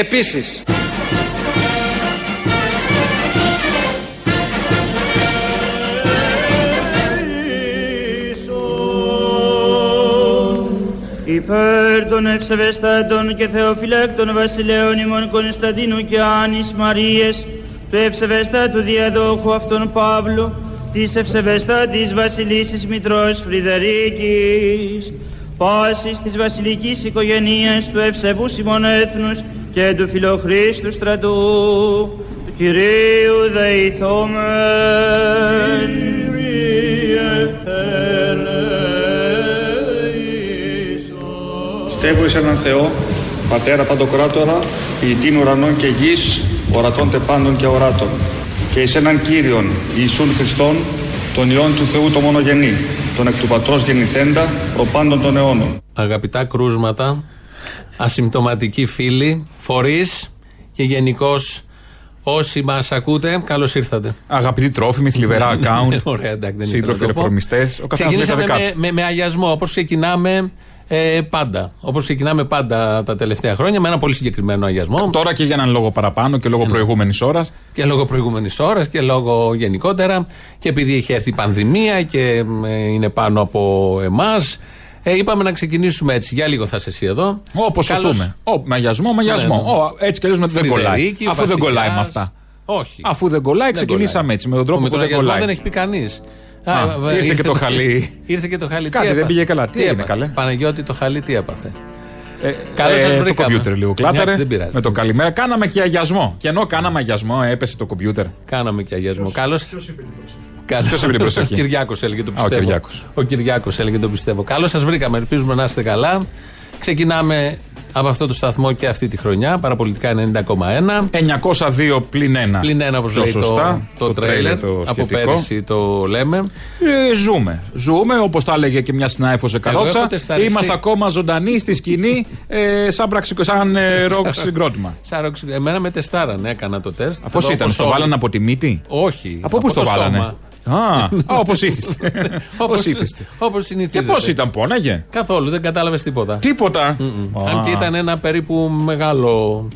Επίσης, υπέρ των ευσεβεστάτων και θεοφυλάκτων βασιλέων ημών Κωνσταντίνου και Άνης Μαρίες, του ευσεβεστάτου διαδόχου αυτών Παύλου, της ευσεβεστάτης βασιλίσης Μητρός Φρυδερίκης, πάσης της βασιλικής οικογενείας του ευσεβούς ημών έθνους και του φιλοχρίστου στρατού, του Κυρίου Δεϊθόμεν. Πιστεύω εις έναν Θεό, Πατέρα Παντοκράτορα, ποιητήν ουρανών και γης, ορατών τεπάντων και οράτων, και εις έναν Κύριον Ιησούν Χριστόν, τον Υιόν του Θεού το μονογενή, τον εκ του Πατρός γεννηθέντα, προπάντων των αιώνων. Αγαπητά κρούσματα, ασυμπτωματικοί φίλοι, φορείς και γενικώς όσοι μας ακούτε, καλώς ήρθατε. Αγαπητοί τρόφιμοι, θλιβερά account. Ωραία, εντάξει, δεν ήθελα Σύντροφοι να το πω. ρεφορμιστές. Ο καθένας Ξεκινήσαμε με, με, με αγιασμό, όπως ξεκινάμε ε, πάντα. Όπως ξεκινάμε πάντα τα τελευταία χρόνια, με ένα πολύ συγκεκριμένο αγιασμό. Τώρα και για έναν λόγο παραπάνω και λόγω προηγούμενης ώρας. Και λόγω προηγούμενης ώρας και λόγω γενικότερα. Και επειδή έχει έρθει η πανδημία και ε, είναι πάνω από εμάς. Ε, είπαμε να ξεκινήσουμε έτσι. Για λίγο θα είσαι εσύ εδώ. Όπως Καλώς- σωθούμε. Ο, μαγιασμό, μαγιασμό. Ναι, ναι. Ο, έτσι κι αλλιώς με δεν κολλάει. Φρυδερίκη, Αφού δεν κολλάει με Βασιλιάς. αυτά. Όχι. Αφού δεν κολλάει, ξεκινήσαμε κολλάει. έτσι, με τον τρόπο με που τον δεν αγιασμό κολλάει. δεν έχει πει κανείς. Α, ήρθε και το χαλί. Ήρθε και το χαλί. Κάτι Τι δεν έπαθε; πήγε καλά. Τι έγινε, έπαθε; καλέ; Παναγιώτη το χαλί τι έπαθε; Ε, Καλώς σας το βρήκαμε. κομπιούτερ λίγο κλάταρε. Εντάξει, δεν πειράζει. Με τον καλημέρα. Κάναμε και αγιασμό. Και ενώ κάναμε αγιασμό, έπεσε το κομπιούτερ. Κάναμε και αγιασμό. Καλώς. Ποιος Ποιος είπε την προσοχή; Ο Κυριάκος έλεγε το ο πιστεύω. Κυριάκος. Ο Κυριάκος έλεγε το πιστεύω. Καλώς σας βρήκαμε. Ελπίζουμε να είστε καλά. Ξεκινάμε από αυτό το σταθμό και αυτή τη χρονιά. Παραπολιτικά 90,1. 902 πλην 1. Πλην ένα, όπως Πιο λέει το, σωστά. το, τρέιλερ. το από σχετικό. πέρυσι το λέμε. Ε, ζούμε. Ζούμε, όπως τα έλεγε και μια συνάδελφος σε καρότσα. έχω τεσταριστεί. Είμαστε ακόμα ζωντανοί στη σκηνή, ε, σαν, πραξικο, σαν ε, ροκ συγκρότημα. Σαν ροξ- Εμένα με τεστάρανε, έκανα το τεστ. Πώς Εδώ ήταν, όπως στο όλοι. βάλανε από τη μύτη; Όχι. Από πού στο βάλανε; Στόμα. Α, όπως ήθιστε. Όπως Όπως, ήθιστε. όπως Και συνηθίζεται. πώς ήταν, πόναγε; Καθόλου, δεν κατάλαβες τίποτα. Τίποτα. Αν και ήταν ένα περίπου μεγάλο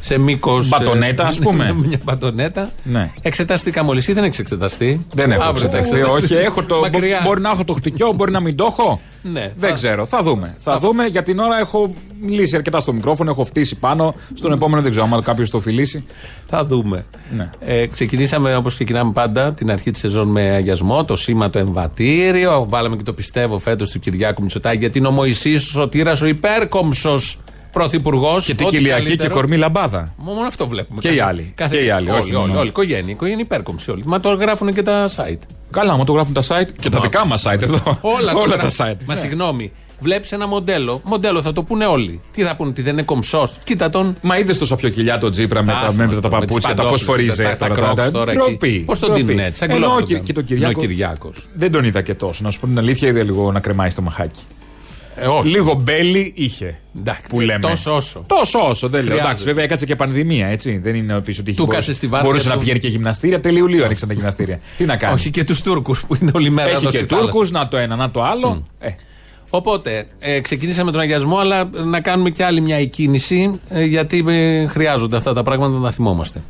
σε μήκος. Μπατονέτα, ας πούμε. μια μπατονέτα. Ναι. Εξεταστήκα μόλι ή δεν έχει εξεταστεί. Δεν έχω Αύριο θα εξεταστεί. Όχι, έχω το. Μακριά. Μπορεί να έχω το χτυκιό, μπορεί να μην το έχω. Ναι, Δεν θα- ξέρω. Θα δούμε. Θα δούμε. Για την ώρα έχω μιλήσει αρκετά στο μικρόφωνο, έχω φτύσει πάνω. Στον επόμενο δεν ξέρω αν κάποιος το φιλήσει. Θα δούμε. Ναι. Ε, ξεκινήσαμε όπως ξεκινάμε πάντα την αρχή της σεζόν με αγιασμό, το σήμα το εμβατήριο. Βάλαμε και το πιστεύω φέτος του Κυριάκου Μητσοτάκη γιατί είναι ο Μωησής ο Σωτήρας, ο υπέρκομψος πρωθυπουργός. Και την Κυλιακή και κορμή λαμπάδα. Μόνο αυτό βλέπουμε. Και οι άλλοι. Και οι άλλοι, Όλοι, όχι όλοι, μόνο. όλοι. Οικογένεια, οικογένεια υπέρκομψη όλοι. Μα το γράφουν και τα site. Καλά, μου το γράφουν τα site και τα δικά μας site εδώ. Όλα, Όλα τώρα. τα site. Μα Ναι. συγγνώμη. Βλέπεις ένα μοντέλο. Μοντέλο θα το πούνε όλοι. Τι θα πούνε, ότι δεν είναι κομψός. Κοίτα τον. Μα είδες το σαπιοκυλιά το τζίπρα με τα, Άσε με μας τα τώρα, με τις παπούτσια, τα παντόφλες, φωσφορίζε. τα- τα Crocs τώρα εκεί. Ντροπή. Πώς τον ντροπή. δίνουν έτσι, σαν Ενώ γκλόπ και, τον και το κάνουν. Ενώ ο Κυριάκο. Κυριάκος. Δεν τον είδα και τόσο. Να σου πω την αλήθεια, είδε λίγο να κρεμάει στο μαχάκι. Ε, όχι. Λίγο μπέλι είχε. Εντάξει, που λέμε. τόσο όσο. Τόσο όσο, δεν λέω. Χρειάζεται. Εντάξει, βέβαια έκατσε και πανδημία, έτσι. Δεν είναι πίσω ότι είχε Του μπορούσε- κάτσε στη βάρκα Μπορούσε να του. πηγαίνει και γυμναστήρια. Τελείω άνοιξαν τα γυμναστήρια. Τι να κάνει; Όχι και τους Τούρκους που είναι όλη μέρα Έχει εδώ και στη θάλασσα. Τούρκους, να το ένα, να το άλλο. Ε, Οπότε, ε, ξεκινήσαμε τον αγιασμό, αλλά να κάνουμε και άλλη μια εκκίνηση, ε, γιατί ε, χρειάζονται αυτά τα πράγματα να τα θυμόμαστε.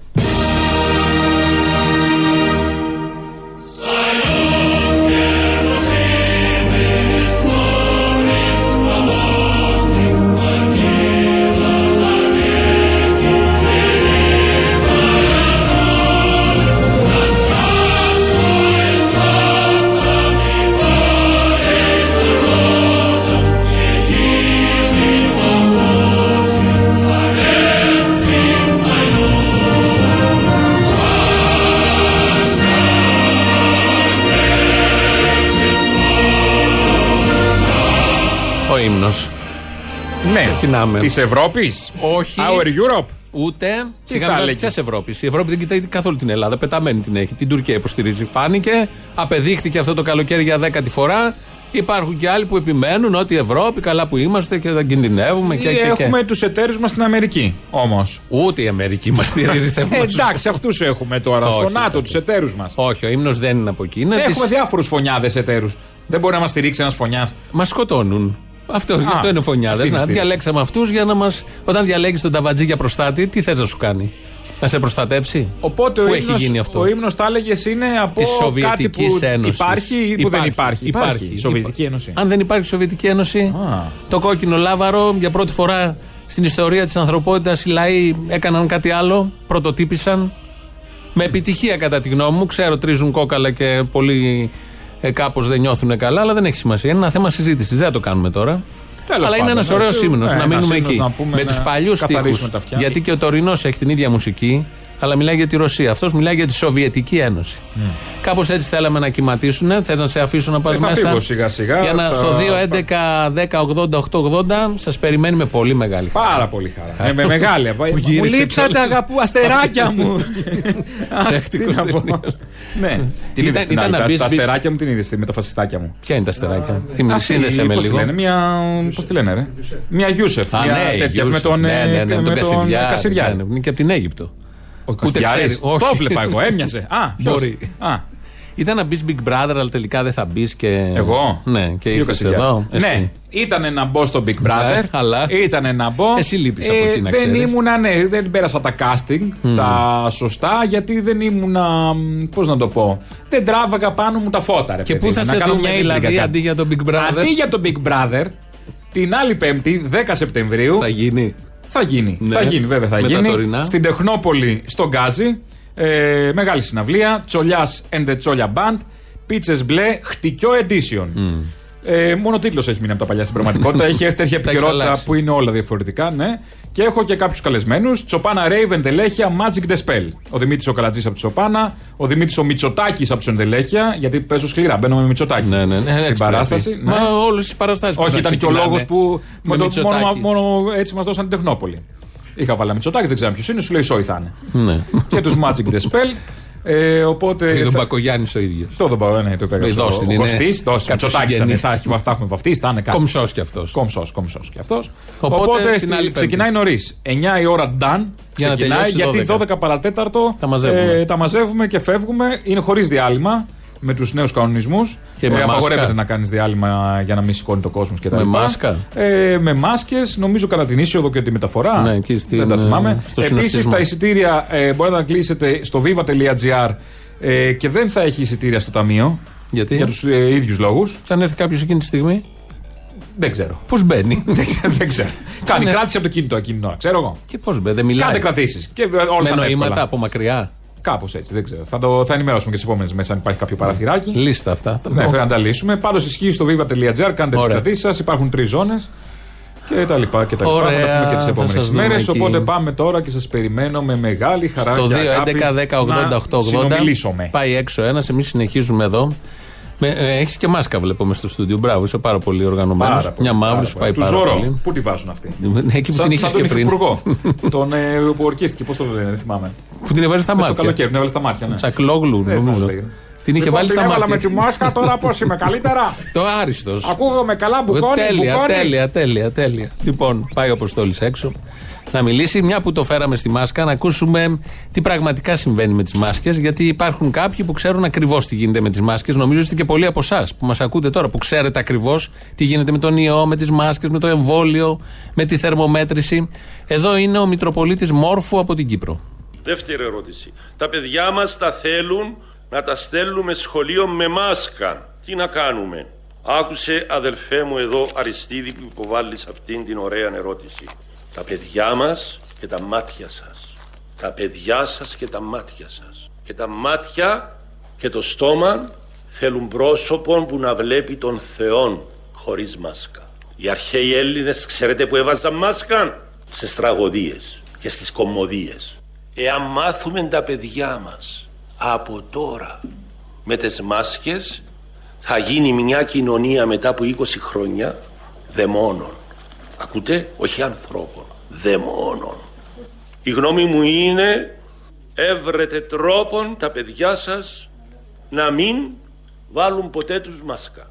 Ξεκινάμε. Της Ευρώπης; Όχι. Our Europe. Ούτε. Τι Σιγά θα μην έλεγες; Ποια Ευρώπη. Η Ευρώπη δεν κοιτάει καθόλου την Ελλάδα. Πεταμένη την έχει. Την Τουρκία υποστηρίζει. Φάνηκε. Απεδείχθηκε αυτό το καλοκαίρι για δέκατη φορά. Υπάρχουν και άλλοι που επιμένουν ότι η Ευρώπη, καλά που είμαστε και δεν κινδυνεύουμε και, και, και. Έχουμε τους εταίρους μας στην Αμερική όμως. Ούτε η Αμερική μας στηρίζει θέμα. Ε, εντάξει, αυτούς έχουμε τώρα. Όχι, Στο ΝΑΤΟ, όχι. τους εταίρους μας. Όχι, ο ύμνος δεν είναι από εκεί. Είναι Έχουμε της... διάφορους φωνιάδες εταίρους. Δεν μπορεί να μας στηρίξει ένας φωνιάς. Μας σκοτώνουν. Αυτό, γι' αυτό είναι φωνιάδε. αυτή είναι η Να στήριξη. διαλέξαμε αυτούς για να μα. Όταν διαλέγεις τον ταβατζή για προστάτη, τι θες να σου κάνει; Να σε προστατέψει; Οπότε Πού ο έχει ύμνος, γίνει αυτό; ο ύμνος τα έλεγες είναι από Της κάτι που Σοβιετικής Ένωσης. υπάρχει ή που δεν υπάρχει. Η Σοβιετική Υπά- Ένωση. Αν δεν υπάρχει Σοβιετική Ένωση, Α. το κόκκινο λάβαρο για πρώτη φορά στην ιστορία της ανθρωπότητας οι λαοί έκαναν κάτι άλλο, πρωτοτύπησαν. Με επιτυχία κατά τη γνώμη μου. Ξέρω τρίζουν κόκαλα και πολλοί ε, κάπως δεν νιώθουν καλά, αλλά δεν έχει σημασία. Είναι ένα θέμα συζήτησης. Δεν θα το κάνουμε τώρα. Τέλος αλλά είναι πάντων, ένας ωραίος έτσι, ύμνος ναι, να ένας μείνουμε ύμνος εκεί. να πούμε με να του παλιού καθαρίσουμε στίχου. τα αυτιά. Γιατί και ο Τωρινός έχει την ίδια μουσική, αλλά μιλάει για τη Ρωσία. Αυτός μιλάει για τη Σοβιετική Ένωση. Mm. Κάπως έτσι θέλαμε να κυματίσουν. Θες να σε αφήσω να πας Ε, θα μέσα; φύγω σιγά-σιγά, Για να, θα- στο 2, 11, 10, 80, 8, 80 σας περιμένει με πολύ μεγάλη χαρά. Πάρα πολύ χαρά. Ε, με μεγάλη. Μου γύρισε λείψατε κιόλας. αγαπού αστεράκια μου. Αχ, Ψεύτικος τι να πω. τελείως. Ναι. Την Ήταν- είδες την ήταν άλλη. να τα- μπεις Τα μπι- αστεράκια μου την είδες με τα φασιστάκια μου; Ποια είναι τα αστεράκια; Θυμη- Αυτή, Σύνδεσε με πώς τη λίγο. λένε, μια. Πώς τη λένε, ρε; Μια Γιούσεφ. Α, Μια ναι, η τέτοια με Γιούσεφ. τον Ναι, ε, ναι, ναι, με τον Κασιδιάρη. Κασιδιάρη. Ναι, Είναι και από την Αίγυπτο. Ο Ούτε Κασιδιάρης. ξέρει. Όχι. Το βλέπα εγώ, έμοιαζε. Α, ποιος; Μπορεί. Α, Ήταν να μπεις Big Brother, αλλά τελικά δεν θα μπεις και. εγώ; Ναι, και Ή ο ήρθες Κασιδιάρης. εδώ. εσύ. Ναι, ήταν να μπω στο Big Brother. Ναι, αλλά- Ήταν να μπω. Εσύ λείπεις από εκεί, να Δεν ξέρεις. ήμουνα, ναι, δεν πέρασα τα casting τα σωστά γιατί δεν ήμουνα. Πώς να το πω. Δεν τράβαγα πάνω μου τα φώτα, ρε Και παιδί πού θα μου, σε να κάνω δούμε μια δηλαδή ίντρικα κάτι. αντί για τον Big Brother; Αντί για το Big Brother, την άλλη Πέμπτη, 10 Σεπτεμβρίου, Θα γίνει. Θα γίνει. Ναι. Θα γίνει, βέβαια θα Με τα γίνει. τωρινά. Στην Τεχνόπολη, στον Γκάζι. Ε, μεγάλη συναυλία. Τσολιάς and the Τσόλια Band. Πίτσε μπλε, χτυκιό edition. Ε, μόνο τίτλος έχει μείνει από τα παλιά στην πραγματικότητα. έχει έρθει τέτοια Τα έχεις επικαιρότητα αλλάξει. που είναι όλα διαφορετικά, ναι. Και έχω και κάποιους καλεσμένους. Τσοπάνα Raven, Τελέχεια, Magic the Spell. Ο Δημήτρης ο Καλατζής από τη Τσοπάνα. Ο Δημήτρης ο Μητσοτάκης από τους Εντελέχεια. Γιατί παίζω σκληρά. Μπαίνω με Μητσοτάκη. Ναι, ναι, ναι. Στην έτσι παράσταση. πρέπει. ναι. Μα όλες τι παραστάσεις. Όχι, ήταν και ο λόγος που Με με το- Μητσοτάκη. μόνο, μόνο έτσι μας δώσαν την Τεχνόπολη. Είχα βάλει Μητσοτάκη, δεν ξέρω ποιος είναι, σου λέει Σόι θα είναι. Ναι. και τους Magic the Spell. Ε, οπότε. Και τον θα- Μπακογιάννη ο ίδιος. Το δεν πάω, ναι, το υπέγραψε. Ε, δώσ' την, Ο είναι Κωστής, δώσ' την. κάποιος Μητσοτάκης ήταν, συγγενής. θα έχει- θα έχουμε βαφτίσει, θα είναι κάτι. Κομψός κι αυτός. Κομψός, κομψός και αυτός. Οπότε Οπότε, την στη- άλλη ξεκινάει νωρίς. 9 η ώρα done. Για να Ξεκινάει τελειώσει γιατί 12. 12 παρατέταρτο Τα μαζεύουμε. τα μαζεύουμε και φεύγουμε. Είναι χωρίς διάλειμμα με τους νέους κανονισμούς. Και με απαγορεύεται μάσκα. να κάνεις διάλειμμα για να μην σηκώνει το κόσμος κτλ. Με μάσκα. Ε, με μάσκες, νομίζω κατά την είσοδο και τη μεταφορά. Ναι, εκεί στην, Δεν τα θυμάμαι. στο Επίσης συνοστισμό. τα εισιτήρια ε, μπορείτε να κλείσετε στο viva.gr ε, και δεν θα έχει εισιτήρια στο ταμείο. Γιατί; Για τους ε, ίδιους λόγους. Θα έρθει κάποιος εκείνη τη στιγμή; Δεν ξέρω. Πώς μπαίνει; δεν ξέρω. Δεν ξέρω. Κάνει Ναι. κράτηση από το κινητό εκείνη την ώρα. Ξέρω εγώ. Και πώς μπαίνει; Δεν μιλάει. Κάντε κρατήσεις. Και όλα Με θα είναι νοήματα εύκολα. από μακριά; Κάπως έτσι, δεν ξέρω. Θα, το, θα ενημερώσουμε και τις επόμενες μέρες αν υπάρχει κάποιο παραθυράκι. Λίστα αυτά. Ναι, πρέπει να τα λύσουμε. Πάντως ισχύει στο viva.gr, κάντε τις Ωραία. κρατήσεις σας. Υπάρχουν τρεις ζώνες. Και τα λοιπά και τα λοιπά. Ωραία, θα τα πούμε και τις θα επόμενες σας δούμε μέρες. εκεί. Οπότε πάμε τώρα και σας περιμένω με μεγάλη χαρά Το και 2, αγάπη 11, 10, 80, 8, 80. να συνομιλήσουμε. Πάει έξω ένας, εμείς συνεχίζουμε εδώ. Έχεις και μάσκα βλέπουμε στο στούντιο. Μπράβο, είσαι πάρα πολύ οργανωμένος. Πάρα πολύ, Μια μαύρη πάρα σου πάει πολύ. πάρα Του Ζωρό. πολύ. Πού τη βάζουν αυτή. Εκεί που Σαν, την είχες σαν τον και πριν. υφυπουργό. τον ε, που ορκίστηκε, πώς το λένε, δεν θυμάμαι. Που την έβαλες στα Μες στο μάτια. καλοκαίρι, την έβαλες στα μάτια. Ναι. Τσακλόγλου, Δεν θυμάμαι πώς νομίζω. λέγεται. Την είχε Λοιπόν, βάλει την στα έβαλα μάτια. με τη μάσκα, τώρα πώς είμαι, καλύτερα; Το άριστος. Ακούγομαι καλά, μπουκόνι, τέλεια, μπουκόνι. τέλεια, τέλεια, τέλεια. Λοιπόν, πάει ο Αποστόλης έξω να μιλήσει. Μια που το φέραμε στη μάσκα, να ακούσουμε τι πραγματικά συμβαίνει με τις μάσκες. Γιατί υπάρχουν κάποιοι που ξέρουν ακριβώς τι γίνεται με τις μάσκες. Νομίζω είστε και πολλοί από εσάς που μας ακούτε τώρα, που ξέρετε ακριβώς τι γίνεται με τον ιό, με τις μάσκες, με το εμβόλιο, με τη θερμομέτρηση. Εδώ είναι ο Μητροπολίτης Μόρφου από την Κύπρο. Δεύτερη ερώτηση. Τα παιδιά μας τα θέλουν να τα στέλνουμε σχολείο με μάσκα. Τι να κάνουμε; Άκουσε αδελφέ μου εδώ Αριστίδη που υποβάλλεις αυτήν την ωραία ερώτηση. Τα παιδιά μας και τα μάτια σας. Τα παιδιά σας και τα μάτια σας. Και τα μάτια και το στόμα θέλουν πρόσωπο που να βλέπει τον Θεόν χωρίς μάσκα. Οι αρχαίοι Έλληνες ξέρετε που έβαζαν μάσκα; Στις τραγωδίες και στις κομμωδίες. Εάν μάθουμε τα παιδιά μας από τώρα με τις μάσκες θα γίνει μια κοινωνία μετά από 20 χρόνια δαιμόνων. Ακούτε, όχι ανθρώπων, δαιμόνων. Η γνώμη μου είναι έβρετε τρόπον τα παιδιά σας να μην βάλουν ποτέ τους μάσκα.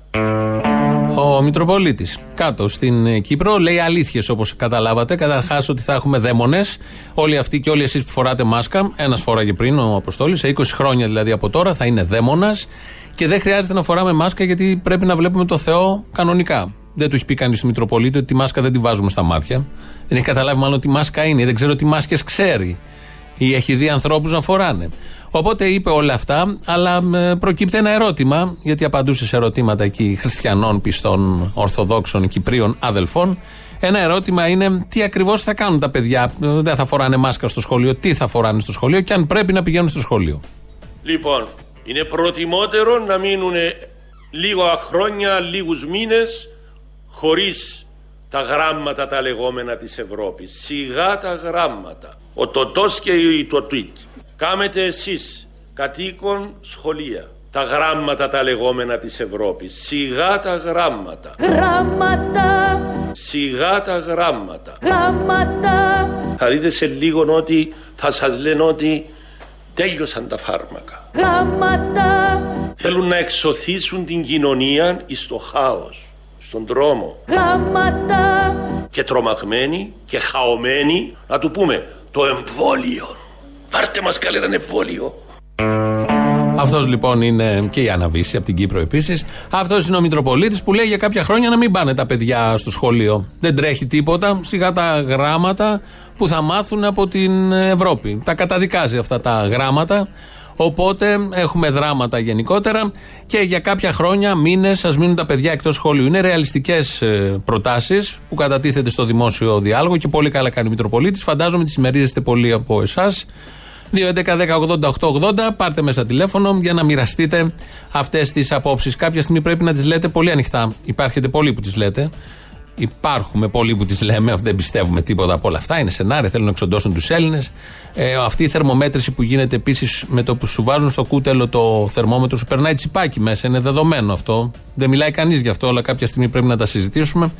Ο Μητροπολίτης κάτω στην ε, Κύπρο λέει αλήθειες όπως καταλάβατε. Καταρχάς ότι θα έχουμε δαίμονες. Όλοι αυτοί και όλοι εσείς που φοράτε μάσκα, ένας φοράγε πριν ο Αποστόλης, σε 20 χρόνια δηλαδή από τώρα θα είναι δαίμονας και δεν χρειάζεται να φοράμε μάσκα γιατί πρέπει να βλέπουμε το Θεό κανονικά. Δεν του έχει πει κανείς του Μητροπολίτη ότι τη μάσκα δεν τη βάζουμε στα μάτια. Δεν έχει καταλάβει μάλλον τι μάσκα είναι. Δεν ξέρω τι μάσκες ξέρει. Ή έχει δει ανθρώπους να φοράνε. Οπότε είπε όλα αυτά, αλλά προκύπτει ένα ερώτημα, γιατί απαντούσε σε ερωτήματα εκεί χριστιανών, πιστών, Ορθοδόξων, Κυπρίων, αδελφών. Ένα ερώτημα είναι τι ακριβώς θα κάνουν τα παιδιά; Δεν θα φοράνε μάσκα στο σχολείο, τι θα φοράνε στο σχολείο και αν πρέπει να πηγαίνουν στο σχολείο. Λοιπόν, είναι προτιμότερο να μείνουν λίγα χρόνια, λίγους μήνες χωρίς τα γράμματα τα λεγόμενα της Ευρώπης. Σιγά τα γράμματα. Ο τοτός και το τουίτ. Κάμετε εσείς κατοίκον σχολεία. Τα γράμματα τα λεγόμενα της Ευρώπης. Σιγά τα γράμματα. Γράμματα. Σιγά τα γράμματα. Γράμματα. Θα δείτε σε λίγο ότι θα σας λένε ότι τέλειωσαν τα φάρμακα. Γράμματα. Θέλουν να εξωθήσουν την κοινωνία εις το χάος, στον τρόμο. Γράμματα. Και τρομαγμένοι και χαωμένοι να του πούμε το εμβόλιο. Πάρτε μας καλέ ένα εμβόλιο. Αυτός λοιπόν είναι και η Αναβίση από την Κύπρο επίσης. Αυτός είναι ο Μητροπολίτης που λέει για κάποια χρόνια να μην πάνε τα παιδιά στο σχολείο. Δεν τρέχει τίποτα. Σιγά τα γράμματα που θα μάθουν από την Ευρώπη. Τα καταδικάζει αυτά τα γράμματα. Οπότε έχουμε δράματα γενικότερα και για κάποια χρόνια, μήνες, ας μείνουν τα παιδιά εκτός σχολείου. Είναι ρεαλιστικές ε, προτάσεις που κατατίθεται στο δημόσιο διάλογο και πολύ καλά κάνει ο Μητροπολίτης. Φαντάζομαι τι συμμερίζεστε πολλοί από εσάς. 2.11.10.80.880 πάρτε μέσα τηλέφωνο για να μοιραστείτε αυτές τις απόψεις. Κάποια στιγμή πρέπει να τις λέτε πολύ ανοιχτά. Υπάρχετε πολλοί που τις λέτε. Υπάρχουμε πολλοί που τις λέμε, δεν πιστεύουμε τίποτα από όλα αυτά. Είναι σενάρια, θέλουν να εξοντώσουν τους Έλληνες. Ε, αυτή η θερμομέτρηση που γίνεται επίσης με το που σου βάζουν στο κούτελο το θερμόμετρο, σου περνάει τσιπάκι μέσα. Είναι δεδομένο αυτό. Δεν μιλάει κανείς γι' αυτό, αλλά κάποια στιγμή πρέπει να τα συζητήσουμε.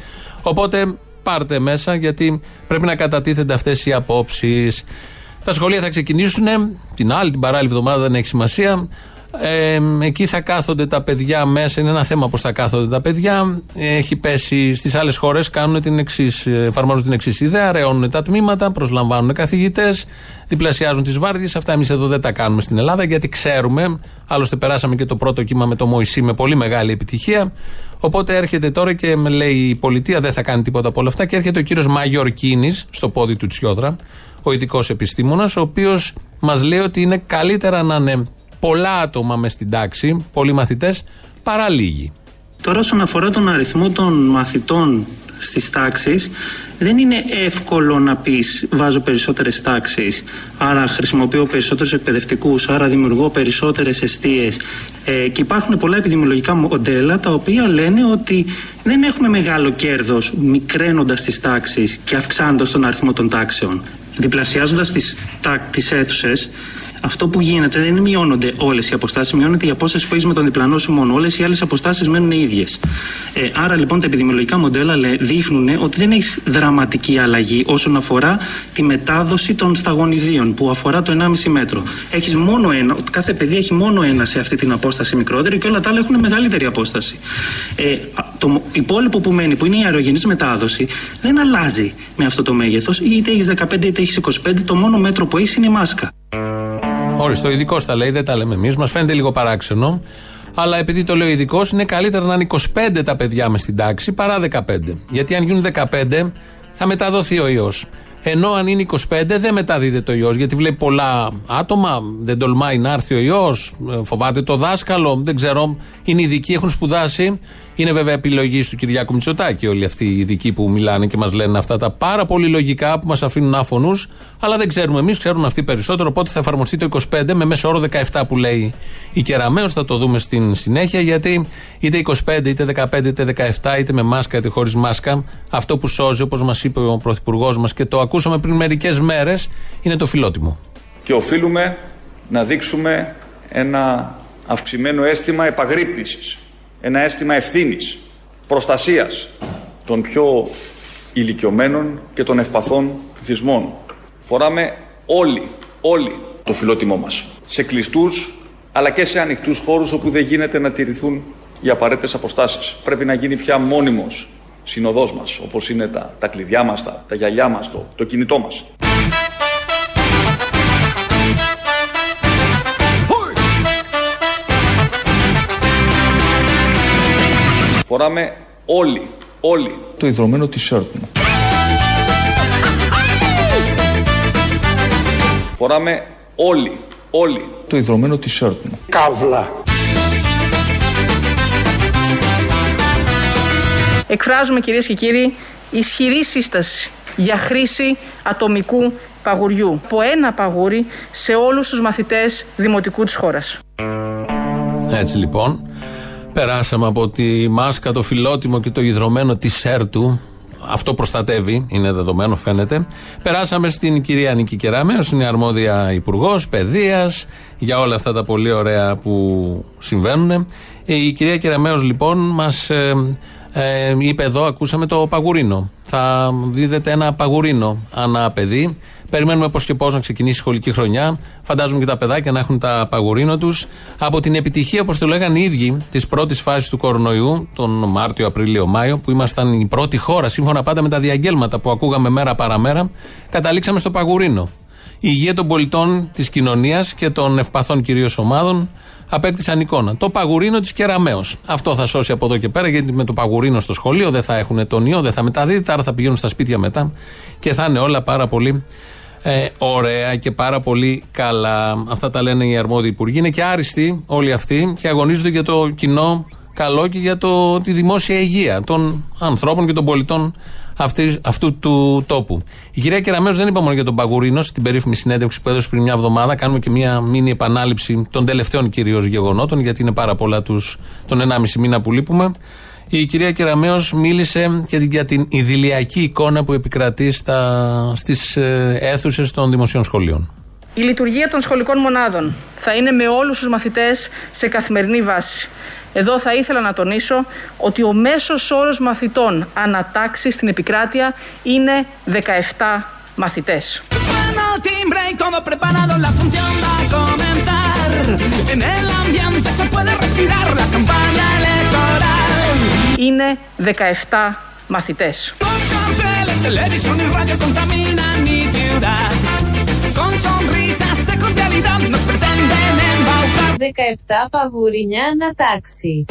Οπότε πάρτε μέσα, γιατί πρέπει να κατατίθενται αυτές οι απόψεις. Τα σχολεία θα ξεκινήσουν την άλλη, την παράλληλη εβδομάδα, δεν έχει σημασία. Ε, εκεί θα κάθονται τα παιδιά μέσα. Είναι ένα θέμα πώς θα κάθονται τα παιδιά. Έχει πέσει στις άλλες χώρες, κάνουν την εξής, εφαρμόζουν την εξής ιδέα. Ρεώνουν τα τμήματα, προσλαμβάνουν καθηγητές, διπλασιάζουν τις βάρδιες. Αυτά εμείς εδώ δεν τα κάνουμε στην Ελλάδα γιατί ξέρουμε. Άλλωστε, περάσαμε και το πρώτο κύμα με το Μωυσή με πολύ μεγάλη επιτυχία. Οπότε έρχεται τώρα και με λέει η πολιτεία δεν θα κάνει τίποτα από όλα αυτά. Και έρχεται ο κύριος Μαγιορκίνης στο πόδι του Τσιόδρα, ο ειδικός επιστήμονας, ο οποίος μας λέει ότι είναι καλύτερα να είναι πολλά άτομα μες στην τάξη, πολλοί μαθητές, παρά λίγοι. Τώρα, όσον αφορά τον αριθμό των μαθητών στις τάξεις, δεν είναι εύκολο να πεις βάζω περισσότερες τάξεις, άρα χρησιμοποιώ περισσότερους εκπαιδευτικούς, άρα δημιουργώ περισσότερες αιστείες. Ε, και υπάρχουν πολλά επιδημιολογικά μοντέλα τα οποία λένε ότι δεν έχουμε μεγάλο κέρδος μικραίνοντας τις τάξεις και αυξάνοντας τον αριθμό των τάξεων. Διπλασιάζοντας τις αίθουσες, αυτό που γίνεται δεν μειώνονται όλες οι αποστάσεις, μειώνεται η απόσταση που έχεις με τον διπλανό σου μόνο. Όλες οι άλλες αποστάσεις μένουν οι ίδιες. Ε, άρα λοιπόν τα επιδημιολογικά μοντέλα λέ, δείχνουν ότι δεν έχεις δραματική αλλαγή όσον αφορά τη μετάδοση των σταγονιδίων που αφορά το 1,5 μέτρο. Έχεις μόνο ένα, κάθε παιδί έχει μόνο ένα σε αυτή την απόσταση μικρότερη και όλα τα άλλα έχουν μεγαλύτερη απόσταση. Ε, το υπόλοιπο που μένει, που είναι η αερογενής μετάδοση, δεν αλλάζει με αυτό το μέγεθος. Είτε έχεις 15 είτε έχεις 25, το μόνο μέτρο που έχεις είναι η μάσκα. Όριστο, ο ειδικός τα λέει, δεν τα λέμε εμείς. Μας φαίνεται λίγο παράξενο. Αλλά επειδή το λέει ο ειδικός, είναι καλύτερα να είναι 25 τα παιδιά μες στην τάξη παρά 15. Γιατί αν γίνουν 15, θα μεταδοθεί ο ιός. Ενώ αν είναι 25, δεν μεταδίδεται ο ιός. Γιατί βλέπει πολλά άτομα, δεν τολμάει να έρθει ο ιός, φοβάται το δάσκαλο, δεν ξέρω. Είναι ειδικοί, έχουν σπουδάσει. Είναι βέβαια επιλογή του Κυριάκου Μητσοτάκη όλοι αυτοί οι ειδικοί που μιλάνε και μας λένε αυτά τα πάρα πολύ λογικά που μας αφήνουν άφωνους. Αλλά δεν ξέρουμε εμείς, ξέρουν αυτοί περισσότερο. Οπότε θα εφαρμοστεί το 25 με μέσο όρο 17 που λέει η Κεραμαίο. Θα το δούμε στην συνέχεια γιατί είτε 25 είτε 15 είτε 17 είτε με μάσκα είτε χωρίς μάσκα, αυτό που σώζει όπως μας είπε ο Πρωθυπουργός μας και το ακούσαμε πριν μερικές μέρες είναι το φιλότιμο. Και οφείλουμε να δείξουμε ένα αυξημένο αίσθημα επαγρύπνησης ένα αίσθημα ευθύνης, προστασίας των πιο ηλικιωμένων και των ευπαθών πληθυσμών. Φοράμε όλοι, όλοι το φιλότιμό μας. Σε κλειστούς αλλά και σε ανοιχτούς χώρους όπου δεν γίνεται να τηρηθούν οι απαραίτητες αποστάσεις. Πρέπει να γίνει πια μόνιμος συνοδός μας, όπως είναι τα, τα κλειδιά μας, τα, τα γυαλιά μας, το, το κινητό μας. Φοράμε όλοι, όλοι το ιδρωμένο t-shirt μου. Φοράμε όλοι, όλοι το ιδρωμένο t-shirt μου. Εκφράζουμε κυρίες και κύριοι ισχυρή σύσταση για χρήση ατομικού παγουριού. Από ένα παγούρι σε όλους τους μαθητές δημοτικού της χώρας. Έτσι λοιπόν, περάσαμε από τη μάσκα, το φιλότιμο και το υδρωμένο τη του. Αυτό προστατεύει, είναι δεδομένο, φαίνεται. Περάσαμε στην κυρία Νική Κεράμεως, είναι αρμόδια υπουργός παιδείας για όλα αυτά τα πολύ ωραία που συμβαίνουν. Η κυρία Κεραμέως λοιπόν μας ε, είπε εδώ, ακούσαμε το παγουρίνο. Θα δίδεται ένα παγουρίνο ανά παιδί. Περιμένουμε πώς και πώς να ξεκινήσει η σχολική χρονιά. Φαντάζομαι και τα παιδάκια να έχουν τα παγουρίνο τους. Από την επιτυχία, όπως το λέγανε οι ίδιοι, της πρώτης φάσης του κορονοϊού, τον Μάρτιο, Απρίλιο, Μάιο, που ήμασταν η πρώτη χώρα, σύμφωνα πάντα με τα διαγγέλματα που ακούγαμε μέρα παραμέρα, καταλήξαμε στο παγουρίνο. Η υγεία των πολιτών, της κοινωνίας και των ευπαθών κυρίως ομάδων απέκτησαν εικόνα. Το παγουρίνο της Κεραμαίο. Αυτό θα σώσει από εδώ και πέρα, γιατί με το παγουρίνο στο σχολείο δεν θα έχουν τον ιό, δεν θα μεταδίδεται, άρα θα πηγαίνουν στα σπίτια μετά και θα είναι όλα πάρα πολύ ε, ωραία και πάρα πολύ καλά. Αυτά τα λένε οι αρμόδιοι υπουργοί. Είναι και άριστοι όλοι αυτοί και αγωνίζονται για το κοινό καλό και για το, τη δημόσια υγεία των ανθρώπων και των πολιτών αυτή, αυτού του τόπου. Η κυρία Κεραμέως δεν είπα μόνο για τον Παγουρίνο στην περίφημη συνέντευξη που έδωσε πριν μια εβδομάδα. Κάνουμε και μια μήνυ επανάληψη των τελευταίων κυρίως γεγονότων, γιατί είναι πάρα πολλά τους, τον 1,5 μήνα που λείπουμε. Η κυρία Κεραμέως μίλησε και για την ιδηλιακή εικόνα που επικρατεί στις αίθουσες των δημοσίων σχολείων. Η λειτουργία των σχολικών μονάδων θα είναι με όλους τους μαθητές σε καθημερινή βάση. Εδώ θα ήθελα να τονίσω ότι ο μέσος όρος μαθητών ανατάξεις στην επικράτεια είναι 17 μαθητές. Είναι 17 μαθητές. 17 παγουρινιά ανατάξει.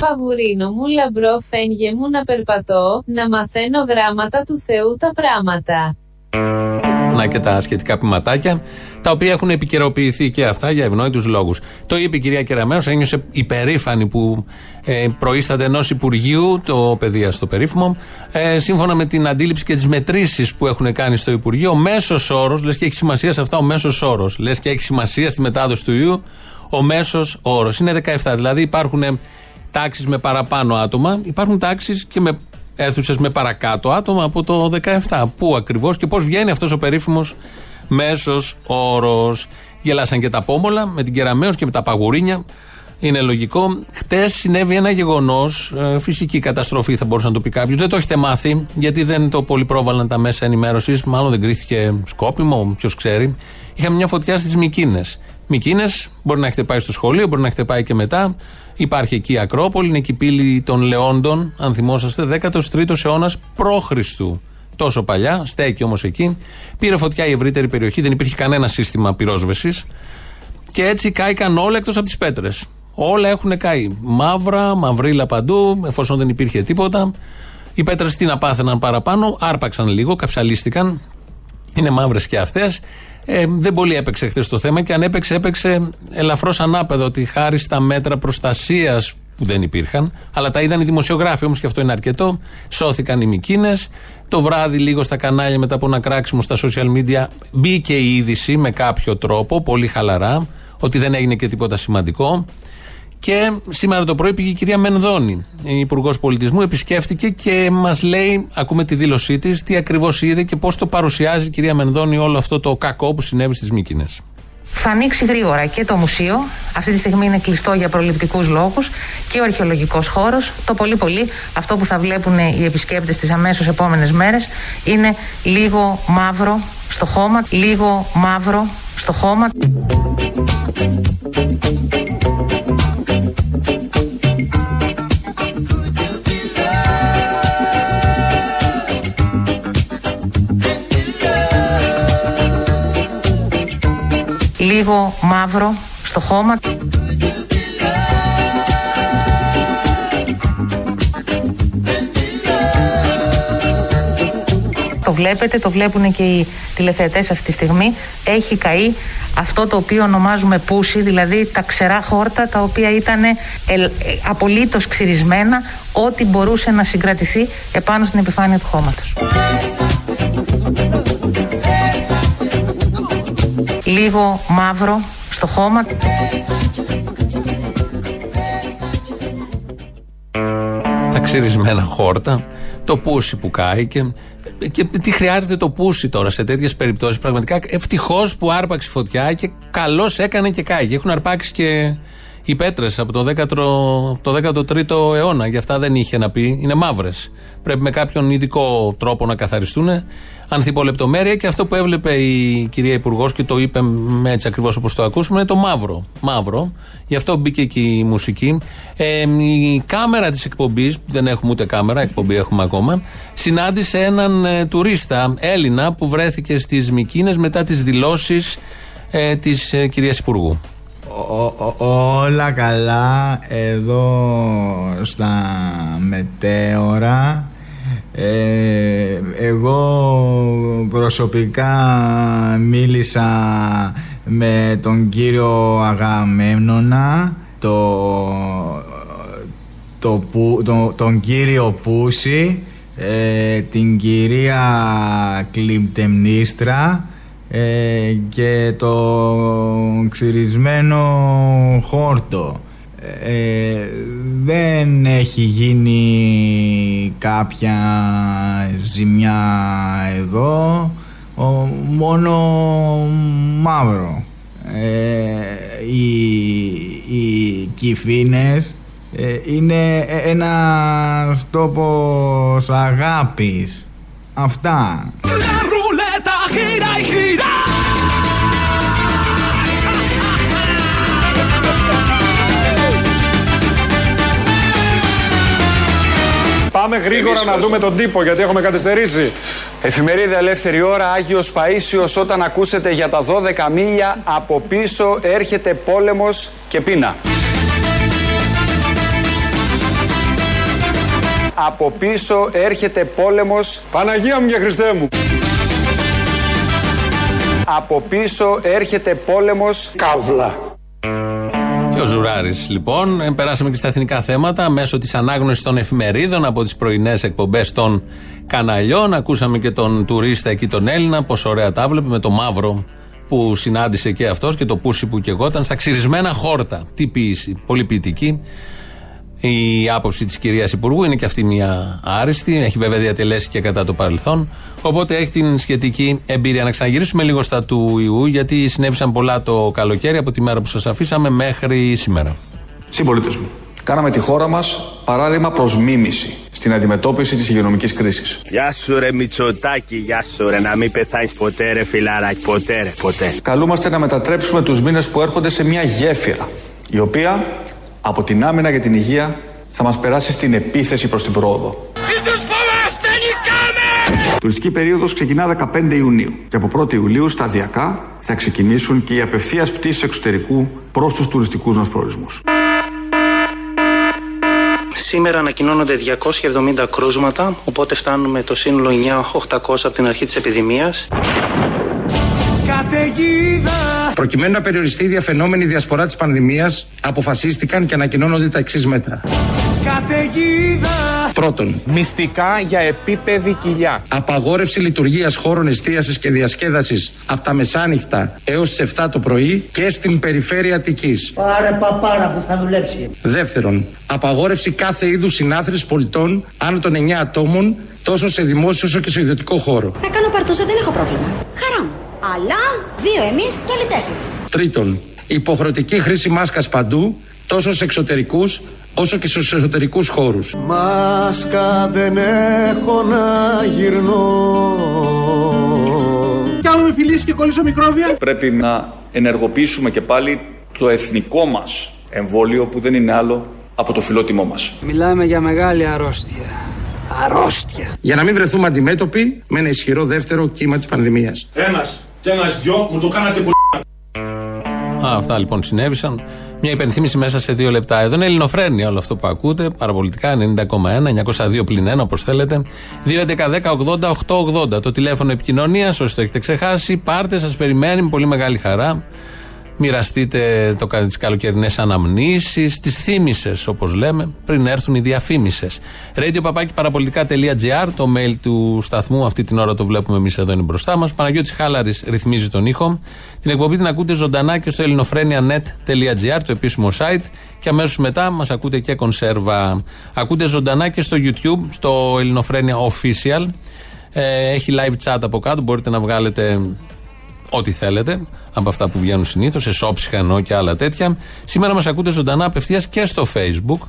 Παγουρίνο μου λαμπρό φαίνγε μου να περπατώ, να μαθαίνω γράμματα του Θεού τα πράγματα. Να και τα σχετικά ποιηματάκια, τα οποία έχουν επικαιροποιηθεί και αυτά για ευνόητους λόγους. Το είπε η κυρία Κεραμέο, ένιωσε υπερήφανη που ε, προείσταται ενός Υπουργείου, το παιδεία στο περίφημο, ε, σύμφωνα με την αντίληψη και τις μετρήσεις που έχουν κάνει στο Υπουργείο, ο μέσος όρος, λες και έχει σημασία σε αυτά ο μέσος όρος, λες και έχει σημασία στη μετάδοση του ιού, ο μέσος όρος. Είναι 17. Δηλαδή υπάρχουν τάξεις με παραπάνω άτομα, υπάρχουν τάξεις και με αίθουσες με παρακάτω άτομα από το 17. Πού ακριβώς και πώς βγαίνει αυτός ο περίφημος μέσος όρος. Γελάσαν και τα πόμολα με την Κεραμαίο και με τα παγουρίνια. Είναι λογικό. Χτες συνέβη ένα γεγονός, ε, φυσική καταστροφή θα μπορούσε να το πει κάποιος. Δεν το έχετε μάθει, γιατί δεν το πολύ πρόβαλαν τα μέσα ενημέρωσης. Μάλλον δεν κρίθηκε σκόπιμο, ποιος ξέρει. Είχαμε μια φωτιά στις Μικίνες. Μικίνες μπορεί να έχετε πάει στο σχολείο, μπορεί να έχετε πάει και μετά. Υπάρχει εκεί η Ακρόπολη, είναι εκεί η πύλη των Λεόντων, αν θυμόσαστε, 13ο αιώνας π.Χ. Τόσο παλιά, στέκει όμως εκεί. Πήρε φωτιά η ευρύτερη περιοχή, δεν υπήρχε κανένα σύστημα πυρόσβεσης. Και έτσι κάηκαν όλα εκτός από τις πέτρες. Όλα έχουν καεί. Μαύρα, μαυρίλα παντού, εφόσον δεν υπήρχε τίποτα. Οι πέτρες τι να πάθαιναν παραπάνω, άρπαξαν λίγο, καψαλίστηκαν. Είναι μαύρες και αυτές. Ε, δεν πολύ έπαιξε χθες το θέμα και αν έπαιξε, έπαιξε ελαφρώς ανάπεδο ότι χάρη στα μέτρα προστασίας που δεν υπήρχαν, αλλά τα είδαν οι δημοσιογράφοι όμως και αυτό είναι αρκετό. Σώθηκαν οι Μικίνες. Το βράδυ, λίγο στα κανάλια μετά από ένα κράξιμο στα social media, μπήκε η είδηση με κάποιο τρόπο, πολύ χαλαρά, ότι δεν έγινε και τίποτα σημαντικό. Και σήμερα το πρωί πήγε η κυρία Μενδώνη, η Υπουργός Πολιτισμού, επισκέφτηκε και μας λέει, ακούμε τη δήλωσή της, τι ακριβώς είδε και πώς το παρουσιάζει η κυρία Μενδώνη όλο αυτό το κακό που συνέβη στις Μήκυνε. Θα ανοίξει γρήγορα και το μουσείο. Αυτή τη στιγμή είναι κλειστό για προληπτικούς λόγους και ο αρχαιολογικός χώρος. Το πολύ πολύ αυτό που θα βλέπουν οι επισκέπτες τις αμέσως επόμενες μέρες είναι λίγο μαύρο στο χώμα. Λίγο μαύρο στο χώμα. λίγο μαύρο στο χώμα. Το βλέπετε, το βλέπουν και οι τηλεθεατές αυτή τη στιγμή. Έχει καεί αυτό το οποίο ονομάζουμε πούσι, δηλαδή τα ξερά χόρτα τα οποία ήταν ε, ε, απολύτως ξυρισμένα ό,τι μπορούσε να συγκρατηθεί επάνω στην επιφάνεια του χώματος. Λίγο μαύρο στο χώμα. Τα ξυρισμένα χόρτα, το πούσι που κάει και, και τι χρειάζεται το πούσι τώρα σε τέτοιες περιπτώσεις. Πραγματικά ευτυχώς που άρπαξε φωτιά και καλώς έκανε και κάει. Έχουν αρπάξει και οι πέτρες από το, 10ο, το 13ο αιώνα. Γι' αυτά δεν είχε να πει. Είναι μαύρες. Πρέπει με κάποιον ειδικό τρόπο να καθαριστούν. Ανθιπολεπτομέρεια και αυτό που έβλεπε η κυρία Υπουργός και το είπε με έτσι ακριβώς όπως το ακούσουμε είναι το μαύρο. Μαύρο. Γι' αυτό μπήκε και η μουσική. Ε, η κάμερα της εκπομπής, δεν έχουμε ούτε κάμερα, εκπομπή έχουμε ακόμα, συνάντησε έναν ε, τουρίστα Έλληνα που βρέθηκε στις Μικίνες μετά τις δηλώσεις ε, της ε, κυρίας Υπουργού. Όλα καλά εδώ στα μετέωρα. Ε, εγώ προσωπικά μίλησα με τον κύριο Αγαμέμνονα το, το, το, τον κύριο Πούση ε, την κυρία Κλιμπτεμνίστρα ε, και το ξυρισμένο χόρτο ε, δεν έχει γίνει κάποια ζημιά εδώ μόνο μαύρο. Ε, οι, οι κυφίνες ε, είναι ένας τόπος αγάπης. Αυτά Πάμε γρήγορα να δούμε τον τύπο γιατί έχουμε καθυστερήσει. Εφημερίδα Ελεύθερη Ώρα, Άγιος Παΐσιος, όταν ακούσετε για τα 12 μίλια, από πίσω έρχεται πόλεμος και πείνα. Από πίσω έρχεται πόλεμος... Παναγία μου και Χριστέ μου! Από πίσω έρχεται πόλεμος... Καύλα. Και ο Ζουράρης, λοιπόν. Ε, περάσαμε και στα εθνικά θέματα μέσω της ανάγνωσης των εφημερίδων από τις πρωινές εκπομπές των καναλιών. Ακούσαμε και τον τουρίστα εκεί, τον Έλληνα, πόσο ωραία τα βλέπει με το μαύρο που συνάντησε και αυτός και το πούσι που και εγώ ήταν στα ξυρισμένα χόρτα. Τι ποιήση, πολύ ποιητική. Η άποψη της κυρίας Υπουργού είναι και αυτή μια άριστη. Έχει βέβαια διατελέσει και κατά το παρελθόν. Οπότε έχει την σχετική εμπειρία. Να ξαναγυρίσουμε λίγο στα του ιού, γιατί συνέβησαν πολλά το καλοκαίρι από τη μέρα που σας αφήσαμε μέχρι σήμερα. Συμπολίτες μου, κάναμε τη χώρα μας παράδειγμα προς μίμηση στην αντιμετώπιση της υγειονομικής κρίσης. Γεια σου ρε Μητσοτάκη, γεια σου ρε, να μην πεθάνεις ποτέ ρε φιλαράκι, ποτέ ρε, ποτέ. Καλούμαστε να μετατρέψουμε τους μήνες που έρχονται σε μια γέφυρα, η οποία από την άμυνα για την υγεία θα μας περάσει στην επίθεση προς την πρόοδο. Τουριστική περίοδος ξεκινά 15 Ιουνίου και από 1η Ιουλίου σταδιακά θα ξεκινήσουν και οι απευθείας πτήσεις εξωτερικού προς τους τουριστικούς μας προορισμούς. Σήμερα ανακοινώνονται 270 κρούσματα, οπότε φτάνουμε το σύνολο 9.800 από την αρχή της επιδημίας. Προκειμένου να περιοριστεί η διαφαινόμενη διασπορά της πανδημίας, αποφασίστηκαν και ανακοινώνονται τα εξής μέτρα. Καταιγίδα! Πρώτον, μυστικά για επίπεδη κοιλιά. Απαγόρευση λειτουργίας χώρων εστίασης και διασκέδασης από τα μεσάνυχτα έως τις 7 το πρωί και στην περιφέρεια Αττικής. Πάρε παπάρα που θα δουλέψει. Δεύτερον, απαγόρευση κάθε είδους συνάθρησης πολιτών άνω των 9 ατόμων τόσο σε δημόσιο όσο και σε ιδιωτικό χώρο. Θα κάνω παρτούζα, δεν έχω πρόβλημα. Χαρά μου. Αλλά δύο εμείς και άλλοι τέσσερις. Τρίτον, υποχρεωτική χρήση μάσκας παντού, τόσο σε εξωτερικούς όσο και στους εσωτερικούς χώρους. Μάσκα δεν έχω να γυρνώ. Κι άλλο με φιλήσει και κολλήσω μικρόβια. Πρέπει να ενεργοποιήσουμε και πάλι το εθνικό μας εμβόλιο που δεν είναι άλλο από το φιλότιμό μας. Μιλάμε για μεγάλη αρρώστια. Αρρώστια. Για να μην βρεθούμε αντιμέτωποι με ένα ισχυρό δεύτερο κύμα της πανδημίας. Ένας και ένας δυο μου το κάνατε που... αυτά λοιπόν συνέβησαν Μια υπενθύμηση μέσα σε δύο λεπτά. Εδώ είναι Ελληνοφρένια όλο αυτό που ακούτε. Παραπολιτικά 90,1, 902 πλην 1 όπως θέλετε. 2.11.10.80.880 το τηλέφωνο επικοινωνίας. Όσοι το έχετε ξεχάσει, πάρτε, σας περιμένει με πολύ μεγάλη χαρά. Μοιραστείτε το, τις καλοκαιρινές αναμνήσεις, τις θύμησες όπως λέμε, πριν έρθουν οι διαφήμισες. Radio παπάκι παραπολιτικά.gr, το mail του σταθμού, αυτή την ώρα το βλέπουμε εμείς εδώ είναι μπροστά μας. Παναγιώτης Χάλαρης ρυθμίζει τον ήχο. Την εκπομπή την ακούτε ζωντανά και στο ελληνοφρένια.net.gr, το επίσημο site. Και αμέσως μετά μας ακούτε και κονσέρβα. Ακούτε ζωντανά και στο YouTube, στο Ελληνοφρένια Official. Ε, έχει live chat από κάτω, μπορείτε να βγάλετε ό,τι θέλετε από αυτά που βγαίνουν συνήθως, εσόψυχα εννοώ και άλλα τέτοια. Σήμερα μας ακούτε ζωντανά απευθείας και στο Facebook.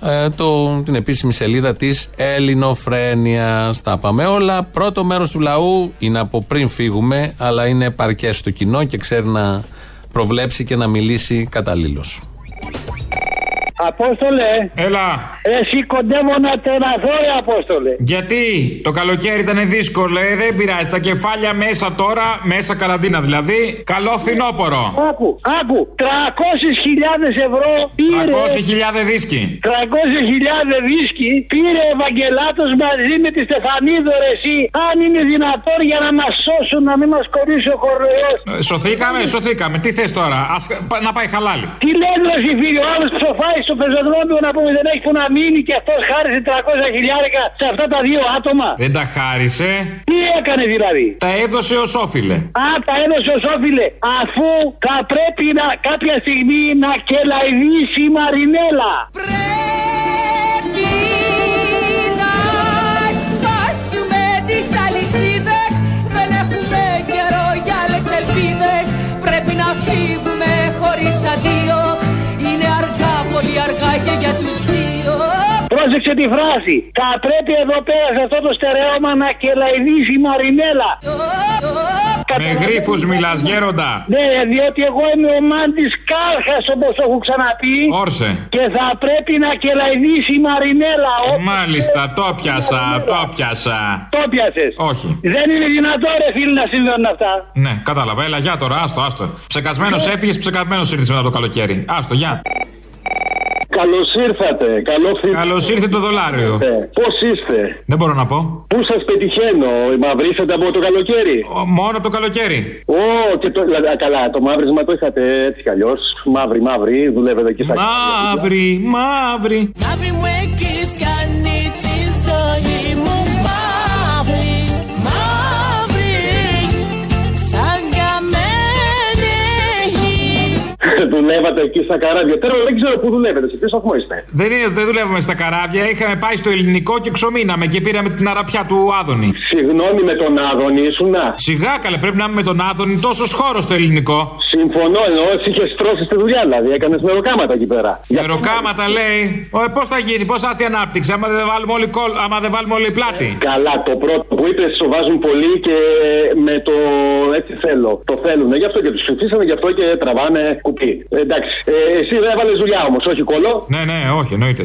Ε, το, την επίσημη σελίδα της Ελληνοφρένεια. Τα πάμε όλα. Πρώτο μέρος του λαού είναι από πριν φύγουμε, αλλά είναι παρκέ στο κοινό και ξέρει να προβλέψει και να μιλήσει καταλήλως. Απόστολε. Έλα. Εσύ κοντεύω να τρελαθώ, ρε Απόστολε. Γιατί; Το καλοκαίρι ήταν δύσκολο, ε, δεν πειράζει. Τα κεφάλια μέσα τώρα, μέσα καραντίνα δηλαδή. Καλό φθινόπορο. Άκου, άκου. 300.000 ευρώ πήρε. 300.000 δίσκοι. 300.000 δίσκοι πήρε ο Ευαγγελάτος μαζί με τη Στεφανίδο, ρε, εσύ. Αν είναι δυνατόν για να μας σώσουν, να μην μας κορίσει ο κοροϊός. Ε, σωθήκαμε, σωθήκαμε. Τι θες τώρα, Ας, πα- να πάει χαλάλι. Τι λένε, ρε, εσύ, φίλοι, ο άλλος ψοφάει στο πεζοδρόμιο να πούμε δεν έχει που να μείνει και αυτός χάρισε 300 χιλιάρικα σε αυτά τα δύο άτομα. Δεν τα χάρισε. Τι έκανε δηλαδή; Τα έδωσε ως όφιλε. Α, τα έδωσε ως όφιλε. Αφού θα πρέπει να, κάποια στιγμή να κελαϊδίσει η Μαρινέλα. σπάσουμε Πρόσεξε τη φράση. Θα πρέπει εδώ πέρα σε αυτό το στερεώμα να κελαϊδίσει η Μαρινέλα. Με γρήφου μιλάς, γέροντα. Ναι, διότι εγώ είμαι ο μάντης Κάρχας όπως το έχω ξαναπεί. Όρσε. Και θα πρέπει να κελαϊδίσει η Μαρινέλα. Όπως Μάλιστα, το πιάσα, το πιάσα. Το πιάσες. Όχι. Δεν είναι δυνατό ρε φίλοι να συμβαίνουν αυτά. Ναι, κατάλαβα. Έλα, γεια τώρα, άστο, άστο. Ψεκασμένος έφυγες, ψεκασμένος ήρθες μετά το καλοκαίρι. Άστο, γεια. Καλώς ήρθατε. Καλό Καλώς ήρθε το δολάριο. Πώς είστε, Δεν μπορώ να πω. Πού σας πετυχαίνω, μαυρίσατε από το καλοκαίρι; Μόνο από το καλοκαίρι. Ω, και το, δηλαδή, α, καλά, το μαύρισμα το είχατε έτσι κι αλλιώς. Μαύρη, μαύρη, δουλεύετε εκεί στα Μαύρη, μαύρη. Μαύρη δουλεύατε εκεί στα καράβια. Τέλος, δεν ξέρω πού δουλεύετε, σε ποιο σταθμό είστε. Δεν, είναι, δεν δουλεύουμε στα καράβια. Είχαμε πάει στο ελληνικό και ξομείναμε και πήραμε την αραπιά του Άδωνη. Συγγνώμη με τον Άδωνη, ήσουνα. Σιγά καλέ, πρέπει να είμαι με τον Άδωνη. Τόσος χώρος στο ελληνικό. Συμφωνώ, ενώ εσύ είχες στρώσει στη δουλειά, δηλαδή έκανες μεροκάματα εκεί πέρα. Μεροκάματα λέει. Ο, πώς θα γίνει, πώς θα έρθει η ανάπτυξη, άμα δεν βάλουμε όλοι, κόλ, άμα δεν βάλουμε όλοι πλάτη; Καλά, το πρώτο που είπες σοβάζουν πολύ και με το έτσι θέλω. Το θέλουν. Γι' αυτό και τους ψηφίσανε, γι' αυτό και τραβάνε κουπί. Ε, εντάξει. Ε, εσύ δεν έβαλες δουλειά όμως, όχι κόλλο. Ναι, ναι, όχι, εννοείται.